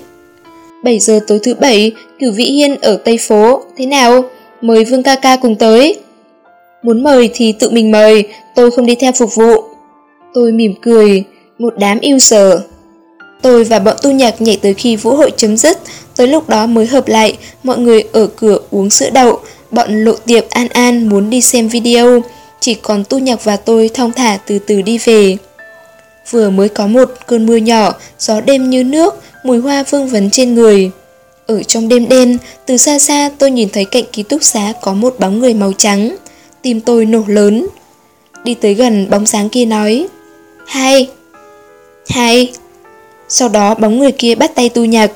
7 giờ tối thứ bảy, Cửu Vĩ Hiên ở Tây Phố, thế nào? Mời Vương ca ca cùng tới. Muốn mời thì tự mình mời, tôi không đi theo phục vụ. Tôi mỉm cười, một đám yêu sở. Tôi và bọn tu nhạc nhảy tới khi vũ hội chấm dứt, tới lúc đó mới hợp lại, mọi người ở cửa uống sữa đậu, bọn lộ tiệp An An muốn đi xem video, chỉ còn tu nhạc và tôi thong thả từ từ đi về. Vừa mới có một cơn mưa nhỏ, gió đêm như nước, mùi hoa vương vấn trên người. Ở trong đêm đen, từ xa xa tôi nhìn thấy cạnh ký túc xá có một bóng người màu trắng. Tim tôi nổ lớn. Đi tới gần bóng sáng kia nói Hai Hai Sau đó bóng người kia bắt tay tu nhạc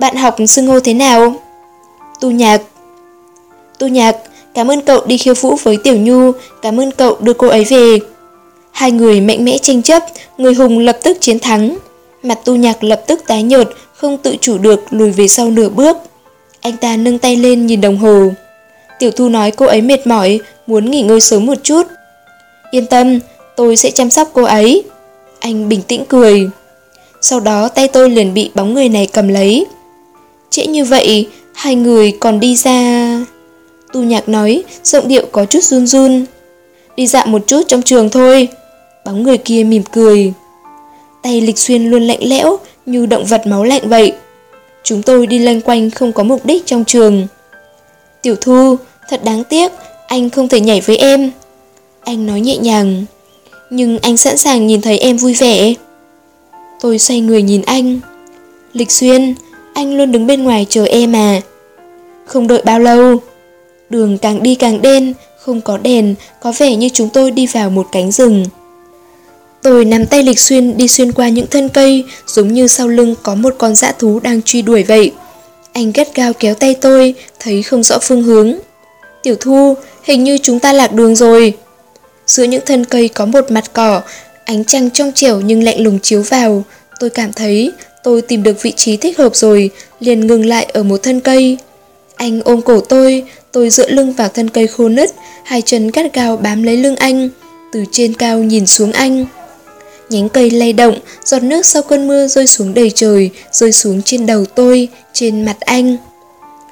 bạn học xưng hô thế nào? Tu nhạc Tu nhạc, cảm ơn cậu đi khiêu vũ với Tiểu Nhu, cảm ơn cậu đưa cô ấy về. Hai người mạnh mẽ tranh chấp, người hùng lập tức chiến thắng. Mặt tu nhạc lập tức tái nhợt, không tự chủ được lùi về sau nửa bước. Anh ta nâng tay lên nhìn đồng hồ. Tiểu Thu nói cô ấy mệt mỏi, muốn nghỉ ngơi sớm một chút. Yên tâm, tôi sẽ chăm sóc cô ấy. Anh bình tĩnh cười. Sau đó tay tôi liền bị bóng người này cầm lấy. Trễ như vậy, hai người còn đi ra... Tu nhạc nói, giọng điệu có chút run run. Đi dạo một chút trong trường thôi. Bóng người kia mỉm cười. Tay lịch xuyên luôn lạnh lẽo, như động vật máu lạnh vậy. Chúng tôi đi lanh quanh không có mục đích trong trường. Tiểu Thu, thật đáng tiếc, anh không thể nhảy với em. Anh nói nhẹ nhàng, nhưng anh sẵn sàng nhìn thấy em vui vẻ. Tôi xoay người nhìn anh. Lịch Xuyên, anh luôn đứng bên ngoài chờ em mà. Không đợi bao lâu. Đường càng đi càng đen, không có đèn, có vẻ như chúng tôi đi vào một cánh rừng. Tôi nắm tay Lịch Xuyên đi xuyên qua những thân cây, giống như sau lưng có một con dã thú đang truy đuổi vậy. Anh gắt gao kéo tay tôi, thấy không rõ phương hướng. Tiểu Thu, hình như chúng ta lạc đường rồi. Giữa những thân cây có một mặt cỏ, ánh trăng trong trẻo nhưng lạnh lùng chiếu vào. Tôi cảm thấy tôi tìm được vị trí thích hợp rồi, liền ngừng lại ở một thân cây. Anh ôm cổ tôi, tôi dựa lưng vào thân cây khô nứt, hai chân gắt gao bám lấy lưng anh, từ trên cao nhìn xuống anh. Nhánh cây lay động, giọt nước sau cơn mưa rơi xuống đầy trời, rơi xuống trên đầu tôi, trên mặt anh.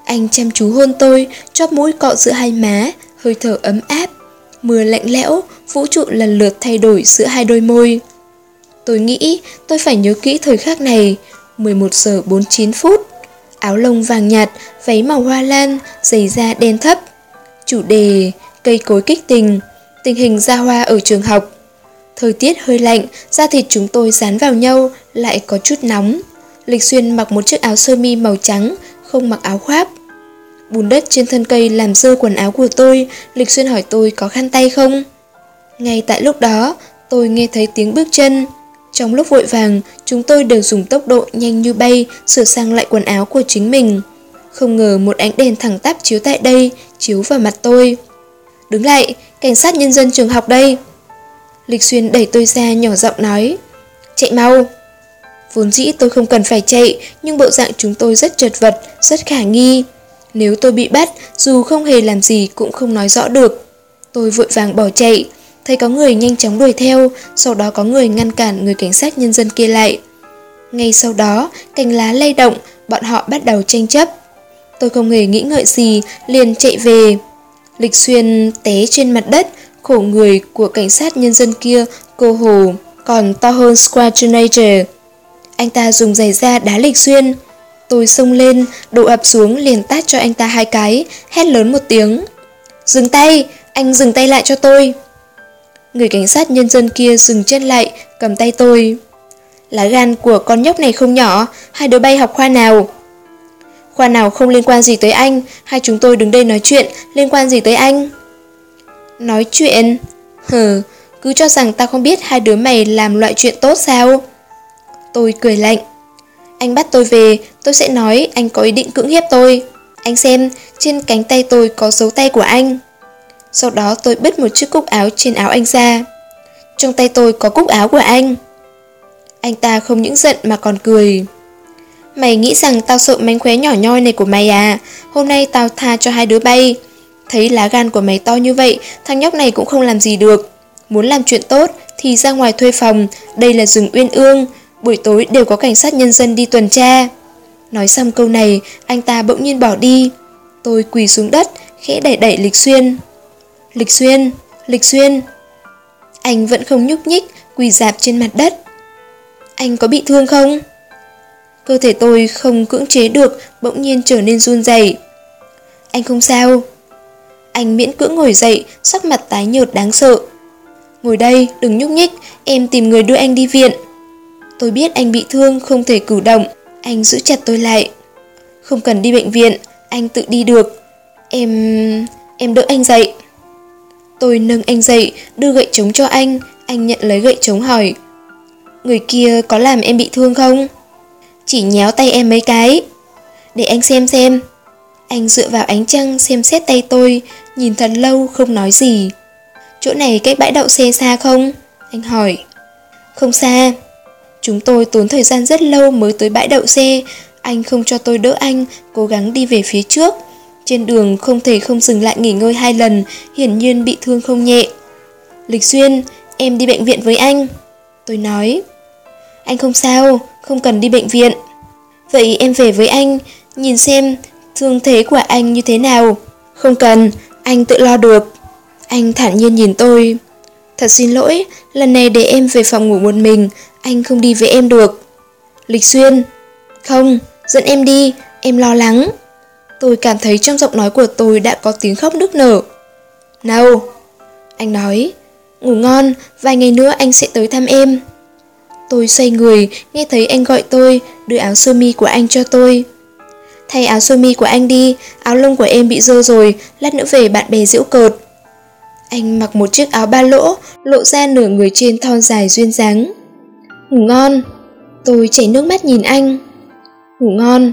Anh chăm chú hôn tôi, chóp mũi cọ giữa hai má, hơi thở ấm áp. Mưa lạnh lẽo, vũ trụ lần lượt thay đổi giữa hai đôi môi. Tôi nghĩ tôi phải nhớ kỹ thời khắc này, 11 giờ 49 phút. Áo lông vàng nhạt, váy màu hoa lan, giày da đen thấp. Chủ đề, cây cối kích tình, tình hình ra hoa ở trường học. Thời tiết hơi lạnh, da thịt chúng tôi dán vào nhau, lại có chút nóng. Lịch Xuyên mặc một chiếc áo sơ mi màu trắng, không mặc áo khoác. Bùn đất trên thân cây làm dơ quần áo của tôi, Lịch Xuyên hỏi tôi có khăn tay không? Ngay tại lúc đó, tôi nghe thấy tiếng bước chân. Trong lúc vội vàng, chúng tôi đều dùng tốc độ nhanh như bay sửa sang lại quần áo của chính mình. Không ngờ một ánh đèn thẳng tắp chiếu tại đây, chiếu vào mặt tôi. Đứng lại, cảnh sát nhân dân trường học đây. Lịch Xuyên đẩy tôi ra nhỏ giọng nói Chạy mau Vốn dĩ tôi không cần phải chạy Nhưng bộ dạng chúng tôi rất chật vật Rất khả nghi Nếu tôi bị bắt Dù không hề làm gì cũng không nói rõ được Tôi vội vàng bỏ chạy Thấy có người nhanh chóng đuổi theo Sau đó có người ngăn cản người cảnh sát nhân dân kia lại Ngay sau đó Cành lá lay động Bọn họ bắt đầu tranh chấp Tôi không hề nghĩ ngợi gì Liền chạy về Lịch Xuyên té trên mặt đất khổ người của cảnh sát nhân dân kia cô hồ còn to hơn Schwarzenegger. Anh ta dùng giày da đá lịch xuyên. Tôi xông lên, đổ ập xuống liền tát cho anh ta hai cái, hét lớn một tiếng. Dừng tay, anh dừng tay lại cho tôi. Người cảnh sát nhân dân kia dừng chân lại, cầm tay tôi. Lá gan của con nhóc này không nhỏ, hai đứa bay học khoa nào? Khoa nào không liên quan gì tới anh, hai chúng tôi đứng đây nói chuyện, liên quan gì tới anh? Nói chuyện? Hừ, cứ cho rằng ta không biết hai đứa mày làm loại chuyện tốt sao? Tôi cười lạnh. Anh bắt tôi về, tôi sẽ nói anh có ý định cưỡng hiếp tôi. Anh xem, trên cánh tay tôi có dấu tay của anh. Sau đó tôi bứt một chiếc cúc áo trên áo anh ra. Trong tay tôi có cúc áo của anh. Anh ta không những giận mà còn cười. Mày nghĩ rằng tao sợ mánh khóe nhỏ nhoi này của mày à? Hôm nay tao tha cho hai đứa bay. Thấy lá gan của mày to như vậy, thằng nhóc này cũng không làm gì được. Muốn làm chuyện tốt thì ra ngoài thuê phòng, đây là rừng uyên ương, buổi tối đều có cảnh sát nhân dân đi tuần tra. Nói xong câu này, anh ta bỗng nhiên bỏ đi. Tôi quỳ xuống đất, khẽ đẩy đẩy Lịch Xuyên. Lịch Xuyên, Lịch Xuyên. Anh vẫn không nhúc nhích, quỳ dạp trên mặt đất. Anh có bị thương không? Cơ thể tôi không cưỡng chế được, bỗng nhiên trở nên run rẩy. Anh không sao. Anh miễn cưỡng ngồi dậy, sắc mặt tái nhợt đáng sợ. Ngồi đây, đừng nhúc nhích, em tìm người đưa anh đi viện. Tôi biết anh bị thương, không thể cử động. Anh giữ chặt tôi lại. Không cần đi bệnh viện, anh tự đi được. Em... em đỡ anh dậy. Tôi nâng anh dậy, đưa gậy trống cho anh, anh nhận lấy gậy trống hỏi. Người kia có làm em bị thương không? Chỉ nhéo tay em mấy cái. Để anh xem xem. Anh dựa vào ánh trăng xem xét tay tôi, nhìn thật lâu không nói gì. Chỗ này cách bãi đậu xe xa không? Anh hỏi. Không xa. Chúng tôi tốn thời gian rất lâu mới tới bãi đậu xe. Anh không cho tôi đỡ anh, cố gắng đi về phía trước. Trên đường không thể không dừng lại nghỉ ngơi hai lần, hiển nhiên bị thương không nhẹ. Lịch Xuyên, em đi bệnh viện với anh. Tôi nói. Anh không sao, không cần đi bệnh viện. Vậy em về với anh, nhìn xem thương thế của anh như thế nào. Không cần, anh tự lo được. Anh thản nhiên nhìn tôi. Thật xin lỗi, lần này để em về phòng ngủ một mình, anh không đi với em được. Lịch Xuyên. Không, dẫn em đi, em lo lắng. Tôi cảm thấy trong giọng nói của tôi đã có tiếng khóc nức nở. Nào, anh nói, ngủ ngon, vài ngày nữa anh sẽ tới thăm em. Tôi xoay người, nghe thấy anh gọi tôi, đưa áo sơ mi của anh cho tôi. Thay áo sơ mi của anh đi, áo lông của em bị dơ rồi, lát nữa về bạn bè giễu cợt. Anh mặc một chiếc áo ba lỗ, lộ ra nửa người trên thon dài duyên dáng. Ngủ ngon. Tôi chảy nước mắt nhìn anh. Ngủ ngon.